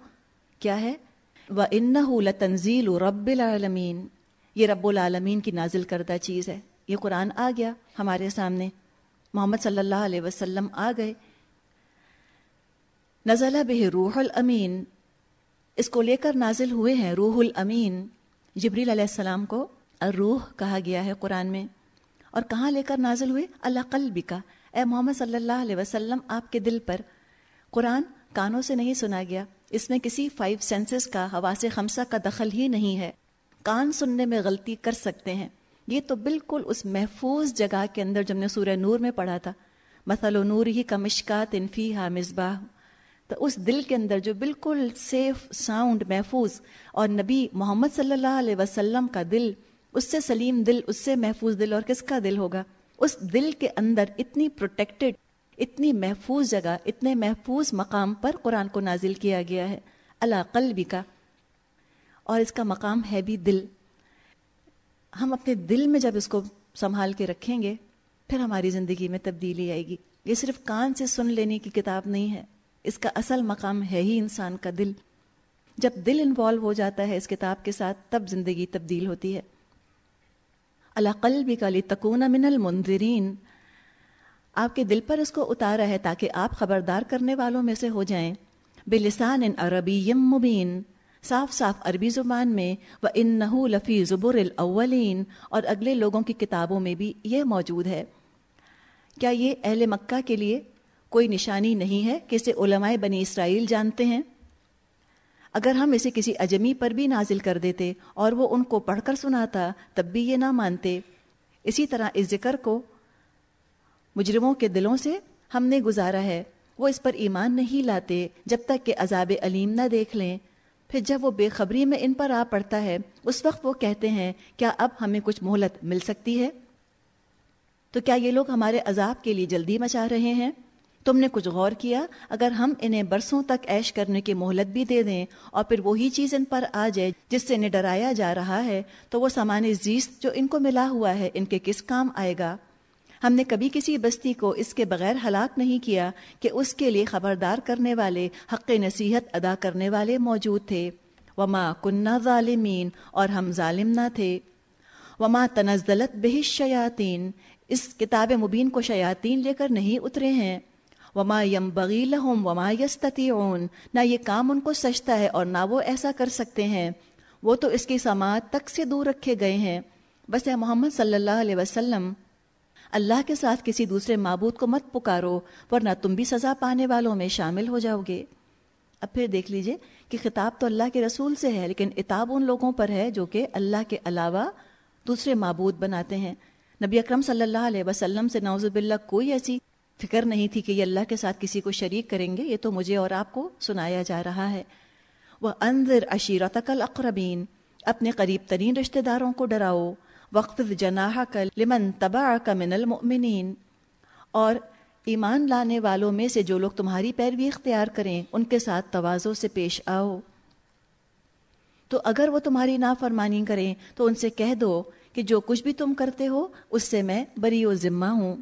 کیا ہے؟ وہ ان تنزیل رب العالمین یہ قرآن آ گیا ہمارے سامنے۔ محمد صلی اللہ علیہ وسلم آ گئے۔ نزلہ بہ روح الامین۔ اس کو لے کر نازل ہوئے ہیں روح الامین۔ جبریل علیہ السلام کو روح کہا گیا ہے قرآن میں۔ اور کہاں لے کر نازل ہوئے؟ اللہ قلبی کا۔ اے محمد صلی اللہ علیہ وسلم، آپ کے دل پر۔ قرآن کانوں سے نہیں سنا گیا۔ اس میں کسی فائیو سینسز کا حواس خمسہ کا دخل ہی نہیں ہے۔ کان سننے میں غلطی کر سکتے ہیں۔ یہ تو بالکل اس محفوظ جگہ کے اندر جب نے سورہ نور میں پڑھا تھا۔ مثل و نور ہی کا مشکات انفی ہا مصباح۔ تو اس دل کے اندر جو بالکل سیف ساؤنڈ محفوظ اور نبی محمد صلی اللہ علیہ وسلم کا دل، اس سے سلیم دل، اس سے محفوظ دل اور کس کا دل ہوگا؟ اس دل کے اندر اتنی پروٹیکٹڈ اتنی محفوظ جگہ، اتنے محفوظ مقام پر قرآن کو نازل کیا گیا ہے۔ اللہ قلبی کا اور اس کا مقام ہے بھی دل۔ ہم اپنے دل میں جب اس کو سنبھال کے رکھیں گے، پھر ہماری زندگی میں تبدیلی آئے گی۔ یہ صرف کان سے سن لینے کی کتاب نہیں ہے، اس کا اصل مقام ہے ہی انسان کا دل۔ جب دل انوالو ہو جاتا ہے اس کتاب کے ساتھ، تب زندگی تبدیل ہوتی ہے۔ اللہ قلبی کا لی تکون من المنظرین آپ کے دل پر اس کو اتارا ہے تاکہ آپ خبردار کرنے والوں میں سے ہو جائیں۔ بلسان ان عربی مبین۔ صاف صاف عربی زبان میں وہ ان نہ لفی زبر الاولین اور اگلے لوگوں کی کتابوں میں بھی یہ موجود ہے۔ کیا یہ اہل مکہ کے لیے کوئی نشانی نہیں ہے کہ اسے علماء بنی اسرائیل جانتے ہیں؟ اگر ہم اسے کسی اجمی پر بھی نازل کر دیتے اور وہ ان کو پڑھ کر سناتا، تب بھی یہ نہ مانتے۔ اسی طرح اس ذکر کو مجرموں کے دلوں سے ہم نے گزارا ہے۔ وہ اس پر ایمان نہیں لاتے جب تک کہ عذاب علیم نہ دیکھ لیں۔ پھر جب وہ بے خبری میں ان پر آ پڑتا ہے، اس وقت وہ کہتے ہیں، کیا اب ہمیں کچھ مہلت مل سکتی ہے؟ تو کیا یہ لوگ ہمارے عذاب کے لیے جلدی مچا رہے ہیں؟ تم نے کچھ غور کیا، اگر ہم انہیں برسوں تک ایش کرنے کی مہلت بھی دے دیں اور پھر وہی چیز ان پر آ جائے جس سے انہیں ڈرایا جا رہا ہے، تو وہ سامان زیست جو ان کو ملا ہوا ہے، ان کے کس کام آئے گا؟ ہم نے کبھی کسی بستی کو اس کے بغیر ہلاک نہیں کیا کہ اس کے لیے خبردار کرنے والے، حق نصیحت ادا کرنے والے موجود تھے۔ وما کنہ ظالمین اور ہم ظالم نہ تھے۔ وما تنزلت بہش شیاطین اس کتاب مبین کو شیاطین لے کر نہیں اترے ہیں۔ وما یم بغیل وما یستون نہ یہ کام ان کو سچتا ہے اور نہ وہ ایسا کر سکتے ہیں۔ وہ تو اس کی سماعت تک سے دور رکھے گئے ہیں۔ بس محمد صلی اللہ علیہ وسلم اللہ کے ساتھ کسی دوسرے معبود کو مت پکارو، ورنہ تم بھی سزا پانے والوں میں شامل ہو جاؤ گے اب پھر دیکھ لیجیے کہ خطاب تو اللہ کے رسول سے ہے، لیکن اتاب ان لوگوں پر ہے جو کہ اللہ کے علاوہ دوسرے معبود بناتے ہیں۔ نبی اکرم صلی اللہ علیہ وسلم سے نوز باللہ کوئی ایسی فکر نہیں تھی کہ یہ اللہ کے ساتھ کسی کو شریک کریں گے، یہ تو مجھے اور آپ کو سنایا جا رہا ہے۔ وہ اندر عشیرت الاقربین اپنے قریب ترین رشتہ داروں کو ڈراؤ۔ وقت جناح کل لمن تبا کا من المؤمنین اور ایمان لانے والوں میں سے جو لوگ تمہاری پیروی اختیار کریں، ان کے ساتھ توازوں سے پیش آؤ۔ تو اگر وہ تمہاری نافرمانی کریں، تو ان سے کہہ دو کہ جو کچھ بھی تم کرتے ہو، اس سے میں بری و ذمہ ہوں۔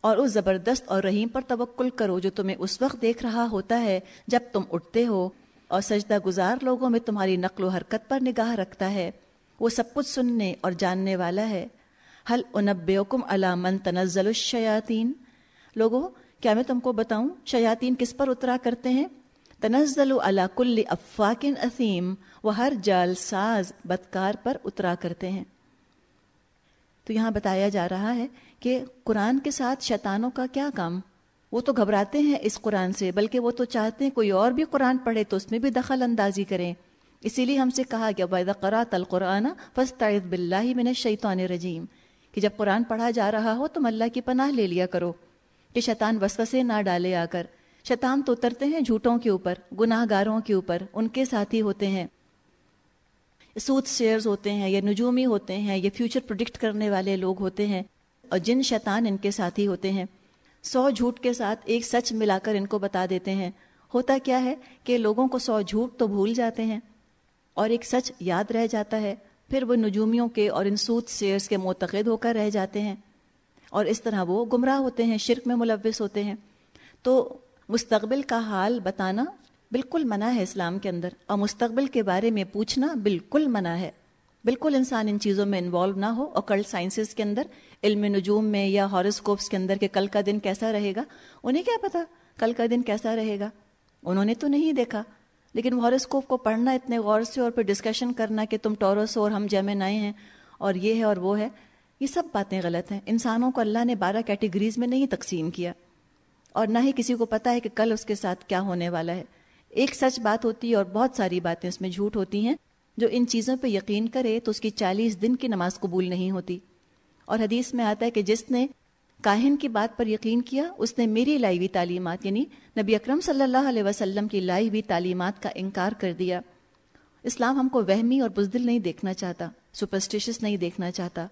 اور اس زبردست اور رحیم پر توکل کرو جو تمہیں اس وقت دیکھ رہا ہوتا ہے جب تم اٹھتے ہو۔ اور سجدہ گزار لوگوں میں تمہاری نقل و حرکت پر نگاہ رکھتا ہے۔ وہ سب کچھ سننے اور جاننے والا ہے۔ حل انب علامن تنزل الشیاطین؟ لوگوں کیا میں تم کو بتاؤں شیاطین کس پر اترا کرتے ہیں؟ تنزل علا کل افاقن اثیم، وہ ہر جال ساز بدکار پر اترا کرتے ہیں۔ تو یہاں بتایا جا رہا ہے کہ قرآن کے ساتھ شیطانوں کا کیا کام؟ وہ تو گھبراتے ہیں اس قرآن سے، بلکہ وہ تو چاہتے ہیں کوئی اور بھی قرآن پڑھے تو اس میں بھی دخل اندازی کریں۔ اسی لیے ہم سے کہا گیا وید قرات القرآن فسط بلّہ من شیطان رجیم کہ جب قرآن پڑھا جا رہا ہو تم اللہ کی پناہ لے لیا کرو، کہ شیطان وسوسے نہ ڈالے آ کر۔ شیطان تو اترتے ہیں جھوٹوں کے اوپر گناہ گاروں کے اوپر، ان کے ساتھی ہوتے ہیں۔ سوت شیئرز ہوتے ہیں یا نجومی ہوتے ہیں یا فیوچر پروڈکٹ کرنے والے لوگ ہوتے ہیں، اور جن شیطان ان کے ساتھی ہوتے ہیں۔ سو جھوٹ کے ساتھ ایک سچ ملا کر ان کو بتا دیتے ہیں۔ ہوتا کیا ہے کہ لوگوں کو سو جھوٹ تو بھول جاتے ہیں۔ اور ایک سچ یاد رہ جاتا ہے، پھر وہ نجومیوں کے اور ان سوت شیئرس کے معتقد ہو کر رہ جاتے ہیں۔ اور اس طرح وہ گمراہ ہوتے ہیں، شرک میں ملوث ہوتے ہیں۔ تو مستقبل کا حال بتانا بالکل منع ہے اسلام کے اندر۔ اور مستقبل کے بارے میں پوچھنا بالکل منع ہے۔ بالکل انسان ان چیزوں میں انوالو نہ ہو۔ اور کل سائنسز کے اندر، علم نجوم میں یا ہارسکوپس کے اندر کہ کل کا دن کیسا رہے گا، انہیں کیا پتا کل کا دن کیسا رہے گا؟ انہوں نے تو نہیں دیکھا۔ لیکن وہ ہارسکوپ کو پڑھنا اتنے غور سے اور پھر ڈسکشن کرنا کہ تم ٹورس اور ہم جیمن آئے ہیں اور یہ ہے اور وہ ہے، یہ سب باتیں غلط ہیں۔ انسانوں کو اللہ نے بارہ کیٹیگریز میں نہیں تقسیم کیا۔ اور نہ ہی کسی کو پتا ہے کہ کل اس کے ساتھ کیا ہونے والا ہے۔ ایک سچ بات ہوتی ہے اور بہت ساری باتیں اس میں جھوٹ ہوتی ہیں۔ جو ان چیزوں پہ یقین کرے تو اس کی چالیس دن کی نماز قبول نہیں ہوتی۔ اور حدیث میں آتا ہے کہ جس نے کاہن کی بات پر یقین کیا، اس نے میری لائی ہوئی تعلیمات یعنی نبی اکرم صلی اللہ علیہ وسلم کی لائی ہوئی تعلیمات کا انکار کر دیا۔ اسلام ہم کو وہمی اور بزدل نہیں دیکھنا چاہتا سپرسٹیشس نہیں دیکھنا چاہتا۔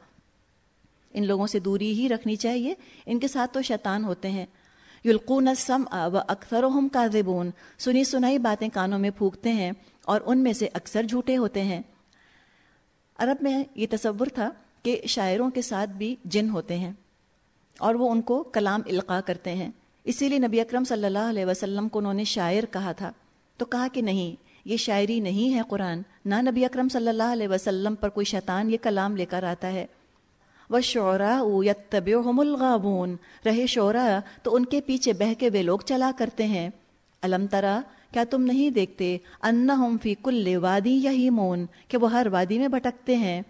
ان لوگوں سے دوری ہی رکھنی چاہیے، ان کے ساتھ تو شیطان ہوتے ہیں۔ یلقون سم و اکثر و کا سنی سنائی باتیں کانوں میں پھونکتے ہیں اور ان میں سے اکثر جھوٹے ہوتے ہیں۔ عرب میں یہ تصور تھا کہ شاعروں کے ساتھ بھی جن ہوتے ہیں۔ اور وہ ان کو کلام القاع کرتے ہیں۔ اسی لیے نبی اکرم صلی اللہ علیہ وسلم کو انہوں نے شاعر کہا تھا۔ تو کہا کہ نہیں، یہ شاعری نہیں ہے قرآن۔ نہ نبی اکرم صلی اللہ علیہ وسلم پر کوئی شیطان یہ کلام لے کر آتا ہے۔ وہ شعرا یا طب الغابون رہے شعرا، تو ان کے پیچھے بہ کے وہ لوگ چلا کرتے ہیں۔ علم ترا، کیا تم نہیں دیکھتے؟ ان فی کل وادی یہی مون کہ وہ ہر وادی میں بھٹکتے ہیں۔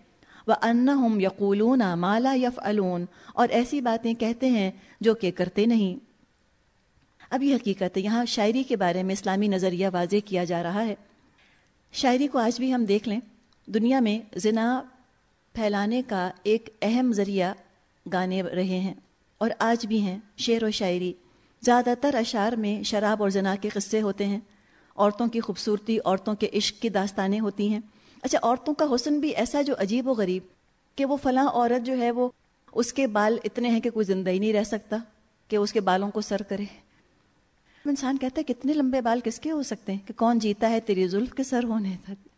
وہ ان ہم یقولون مالا یف اور ایسی باتیں کہتے ہیں جو کہ کرتے نہیں۔ اب یہ حقیقت ہے، یہاں شاعری کے بارے میں اسلامی نظریہ واضح کیا جا رہا ہے۔ شاعری کو آج بھی ہم دیکھ لیں۔ دنیا میں زنا پھیلانے کا ایک اہم ذریعہ گانے رہے ہیں اور آج بھی ہیں شعر و شاعری۔ زیادہ تر اشعار میں شراب اور زنا کے قصے ہوتے ہیں۔ عورتوں کی خوبصورتی، عورتوں کے عشق کی داستانیں ہوتی ہیں۔ اچھا عورتوں کا حسن بھی ایسا جو عجیب و غریب کہ وہ فلاں عورت جو ہے وہ اس کے بال اتنے ہیں کہ کوئی زندہ ہی نہیں رہ سکتا کہ اس کے بالوں کو سر کرے۔ انسان کہتا ہے، کتنے لمبے بال کس کے ہو سکتے ہیں؟ کہ کون جیتا ہے تیری زلف کے سر ہونے تک۔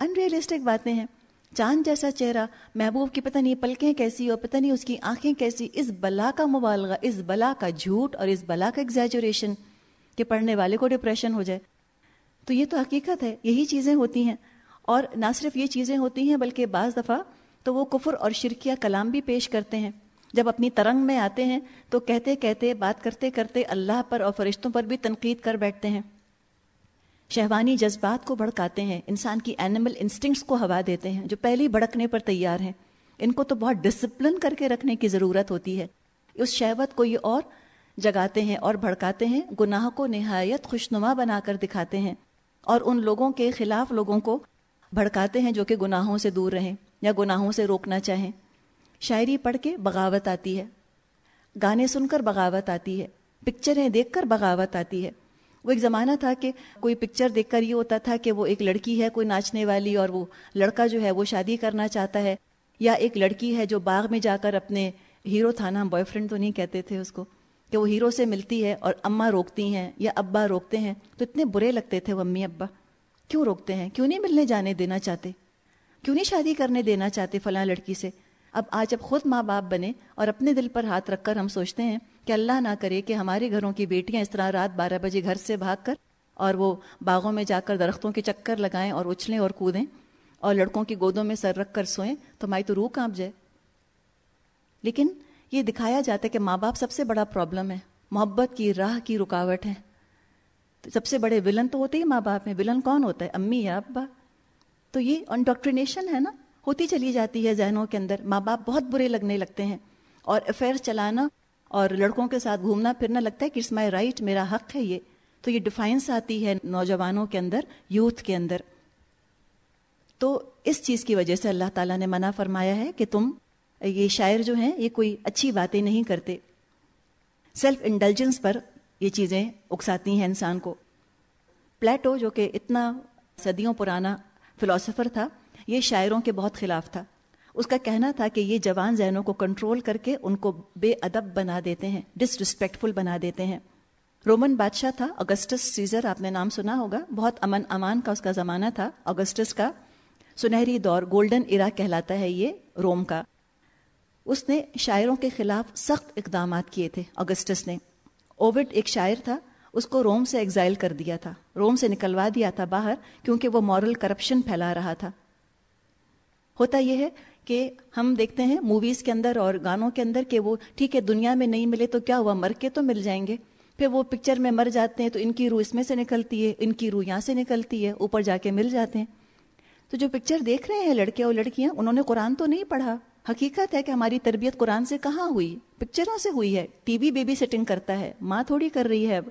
ان ریئلسٹک باتیں ہیں۔ چاند جیسا چہرہ، محبوب کی پتہ نہیں پلکیں کیسی اور پتہ نہیں اس کی آنکھیں کیسی۔ اس بلا کا مبالغہ، اس بلا کا جھوٹ اور اس بلا کا ایگزیجوریشن کہ پڑھنے والے کو ڈپریشن ہو جائے۔ تو یہ تو حقیقت ہے، یہی چیزیں ہوتی ہیں۔ اور نہ صرف یہ چیزیں ہوتی ہیں بلکہ بعض دفعہ تو وہ کفر اور شرکیہ کلام بھی پیش کرتے ہیں۔ جب اپنی ترنگ میں آتے ہیں تو کہتے کہتے، بات کرتے کرتے اللہ پر اور فرشتوں پر بھی تنقید کر بیٹھتے ہیں۔ شہوانی جذبات کو بھڑکاتے ہیں، انسان کی اینیمل انسٹنگس کو ہوا دیتے ہیں، جو پہلی بھڑکنے پر تیار ہیں۔ ان کو تو بہت ڈسپلن کر کے رکھنے کی ضرورت ہوتی ہے۔ اس شہوت کو یہ اور جگاتے ہیں اور بھڑکاتے ہیں، گناہ کو نہایت خوشنما بنا کر دکھاتے ہیں۔ اور ان لوگوں کے خلاف لوگوں کو بھڑکاتے ہیں جو کہ گناہوں سے دور رہیں یا گناہوں سے روکنا چاہیں۔ شاعری پڑھ کے بغاوت آتی ہے۔ گانے سن کر بغاوت آتی ہے۔ پکچریں دیکھ کر بغاوت آتی ہے۔ وہ ایک زمانہ تھا کہ کوئی پکچر دیکھ کر یہ ہوتا تھا کہ وہ ایک لڑکی ہے، کوئی ناچنے والی اور وہ لڑکا جو ہے وہ شادی کرنا چاہتا ہے۔ یا ایک لڑکی ہے جو باغ میں جا کر اپنے ہیرو تھا نا بوائے فرینڈ تو نہیں کہتے تھے اس کو، کہ وہ ہیرو سے ملتی ہے اور اماں روکتی ہیں یا ابا روکتے ہیں۔ تو اتنے برے لگتے تھے وہ امی ابا۔ کیوں روکتے ہیں؟ کیوں نہیں ملنے جانے دینا چاہتے؟ کیوں نہیں شادی کرنے دینا چاہتے فلاں لڑکی سے؟ اب آج جب خود ماں باپ بنے اور اپنے دل پر ہاتھ رکھ کر ہم سوچتے ہیں کہ اللہ نہ کرے کہ ہمارے گھروں کی بیٹیاں اس طرح رات بارہ بجے گھر سے بھاگ کر اور وہ باغوں میں جا کر درختوں کے چکر لگائیں اور اچھلیں اور کودیں اور لڑکوں کی گودوں میں سر رکھ کر سوئیں تو ہماری تو روح کانپ جائے۔ لیکن یہ دکھایا جاتا ہے کہ ماں باپ سب سے بڑا پرابلم ہے۔ محبت کی، راہ کی رکاوٹ ہے۔ سب سے بڑے ولن تو ہوتے ہی ماں باپ میں ولن کون ہوتا ہے؟ امی یا ابا؟ تو یہ انڈاکٹرینیشن ہے نا، ہوتی چلی جاتی ہے ذہنوں کے اندر، ماں باپ بہت برے لگنے لگتے ہیں اور افیئر چلانا اور لڑکوں کے ساتھ گھومنا پھرنا لگتا ہے کہ اٹس مائی رائٹ میرا حق ہے یہ۔ تو یہ ڈیفائنس آتی ہے نوجوانوں کے اندر یوتھ کے اندر۔ تو اس چیز کی وجہ سے اللہ تعالیٰ نے منع فرمایا ہے کہ تم یہ شاعر جو ہیں، یہ کوئی اچھی باتیں نہیں کرتے۔ سیلف انڈلجنس پر یہ چیزیں اکساتی ہیں انسان کو۔ پلیٹو جو کہ اتنا صدیوں پرانا فلاسفر تھا، یہ شاعروں کے بہت خلاف تھا۔ اس کا کہنا تھا کہ یہ جوان ذہنوں کو کنٹرول کر کے ان کو بے ادب بنا دیتے ہیں ڈس رسپیکٹفل بنا دیتے ہیں۔ رومن بادشاہ تھا، اگسٹس سیزر، آپ نے نام سنا ہوگا، بہت امن امان کا اس کا زمانہ تھا۔ اگسٹس کا سنہری دور، گولڈن ارا کہلاتا ہے یہ روم کا۔ اس نے شاعروں کے خلاف سخت اقدامات کیے تھے، اگسٹس نے۔ اووڈ ایک شاعر تھا، اس کو روم سے ایگزائل کر دیا تھا۔ روم سے نکلوا دیا تھا باہر کیونکہ وہ مورل کرپشن پھیلا رہا تھا۔ ہوتا یہ ہے کہ ہم دیکھتے ہیں موویز کے اندر اور گانوں کے اندر کہ وہ ٹھیک ہے، دنیا میں نہیں ملے تو کیا ہوا، مر کے تو مل جائیں گے۔ پھر وہ پکچر میں مر جاتے ہیں تو ان کی روح اس میں سے نکلتی ہے، ان کی روح یہاں سے نکلتی ہے، اوپر جا کے مل جاتے ہیں۔ تو جو پکچر دیکھ رہے ہیں لڑکے اور لڑکیاں، انہوں نے قرآن تو نہیں پڑھا۔ حقیقت ہے کہ ہماری تربیت قرآن سے کہاں ہوئی؟ پکچروں سے ہوئی ہے۔ ٹی وی بیبی سیٹنگ کرتا ہے۔ ماں تھوڑی کر رہی ہے۔ اب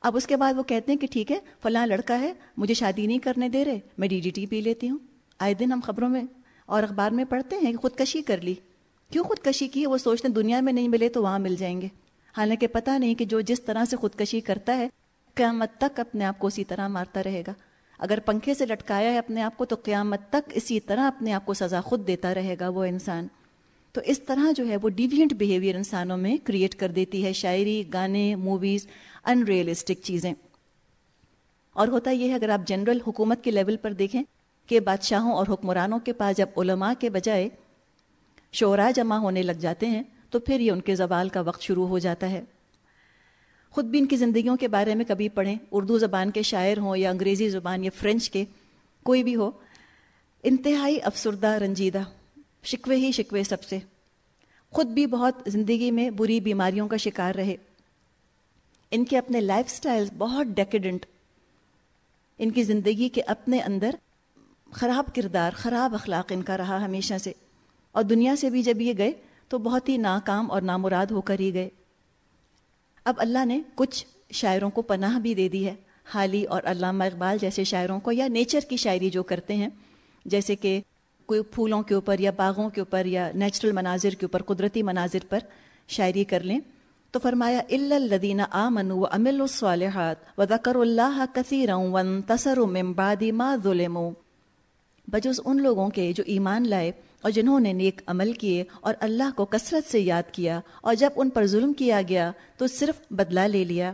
اب اس کے بعد وہ کہتے ہیں کہ ٹھیک ہے، فلاں لڑکا ہے، مجھے شادی نہیں کرنے دے رہے۔ میں ڈی ڈی ٹی پی لیتی ہوں۔ آئے دن ہم خبروں میں اور اخبار میں پڑھتے ہیں کہ خودکشی کر لی۔ کیوں خودکشی کی؟ وہ سوچتے ہیں دنیا میں نہیں ملے تو وہاں مل جائیں گے۔ حالانکہ پتہ نہیں کہ جو جس طرح سے خودکشی کرتا ہے، قیامت تک اپنے آپ کو اسی طرح مارتا رہے گا۔ اگر پنکھے سے لٹکایا ہے اپنے آپ کو، تو قیامت تک اسی طرح اپنے آپ کو سزا خود دیتا رہے گا وہ انسان۔ تو اس طرح جو ہے وہ ڈیوینٹ بیہیویئر انسانوں میں کریٹ کر دیتی ہے، شاعری، گانے موویز ان ریئلسٹک چیزیں۔ اور ہوتا یہ ہے، اگر آپ جنرل حکومت کے لیول پر دیکھیں کہ بادشاہوں اور حکمرانوں کے پاس جب علماء کے بجائے شعراء جمع ہونے لگ جاتے ہیں، تو پھر یہ ان کے زوال کا وقت شروع ہو جاتا ہے۔ خود بھی ان کی زندگیوں کے بارے میں کبھی پڑھیں، اردو زبان کے شاعر ہوں یا انگریزی زبان یا فرینچ کے کوئی بھی ہو، انتہائی افسردہ، رنجیدہ، شکوے ہی شکوے سب سے۔ خود بھی بہت زندگی میں بری بیماریوں کا شکار رہے۔ ان کے اپنے لائف سٹائل بہت ڈیکیڈنٹ۔ ان کی زندگی کے اپنے اندر خراب کردار، خراب اخلاق ان کا رہا ہمیشہ سے۔ اور دنیا سے بھی جب یہ گئے تو بہت ہی ناکام اور نامراد ہو کر ہی گئے۔ اب اللہ نے کچھ شاعروں کو پناہ بھی دے دی ہے۔ حالی اور علامہ اقبال جیسے شاعروں کو یا نیچر کی شاعری جو کرتے ہیں، جیسے کہ کوئی پھولوں کے اوپر یا باغوں کے اوپر یا نیچرل مناظر کے اوپر، قدرتی مناظر پر شاعری کر لیں۔ تو فرمایا الدینہ آ من و امل الصالحات و ذکر اللہ کثیر ون تصر ممبادی ما ظلم بجز ان لوگوں کے جو ایمان لائے اور جنہوں نے نیک عمل کیے اور اللہ کو کثرت سے یاد کیا اور جب ان پر ظلم کیا گیا تو صرف بدلہ لے لیا۔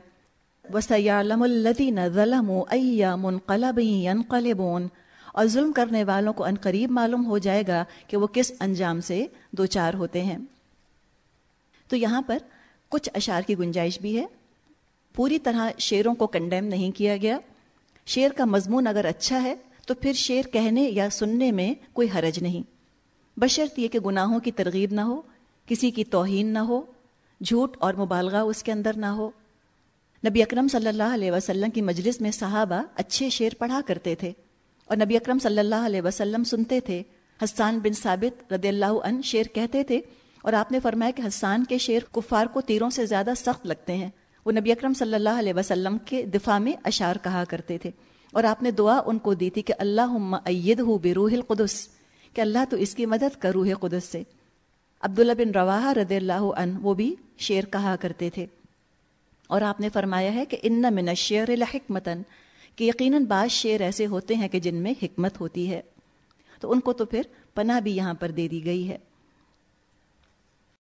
وسیعلم الذین ظلموا ایام منقلب ينقلبون۔ اور ظلم کرنے والوں کو قریب معلوم ہو جائے گا کہ وہ کس انجام سے دو چار ہوتے ہیں۔ تو یہاں پر کچھ اشعار کی گنجائش بھی ہے۔ پوری طرح شعروں کو کنڈیم نہیں کیا گیا۔ شعر کا مضمون اگر اچھا ہے تو پھر شعر کہنے یا سننے میں کوئی حرج نہیں۔ بشرط یہ کہ گناہوں کی ترغیب نہ ہو، کسی کی توہین نہ ہو، جھوٹ اور مبالغہ اس کے اندر نہ ہو۔ نبی اکرم صلی اللہ علیہ وسلم کی مجلس میں صحابہ اچھے شعر پڑھا کرتے تھے اور نبی اکرم صلی اللہ علیہ وسلم سنتے تھے، حسان بن ثابت رضی اللہ عنہ شعر کہتے تھے اور آپ نے فرمایا کہ حسان کے شعر کفار کو تیروں سے زیادہ سخت لگتے ہیں۔ وہ نبی اکرم صلی اللہ علیہ وسلم کے دفاع میں اشعار کہا کرتے تھے اور آپ نے دعا ان کو دی تھی کہ اللہ عید ہو بے القدس کہ اللہ تو اس کی مدد کر روح قدس سے۔ عبداللہ بن روا رضی اللہ عنہ وہ بھی شعر کہا کرتے تھے۔ اور آپ نے فرمایا ہے کہ ان من شعر الحکمتن کہ یقیناً بعض شعر ایسے ہوتے ہیں کہ جن میں حکمت ہوتی ہے۔ تو ان کو تو پھر پناہ بھی یہاں پر دے دی گئی ہے۔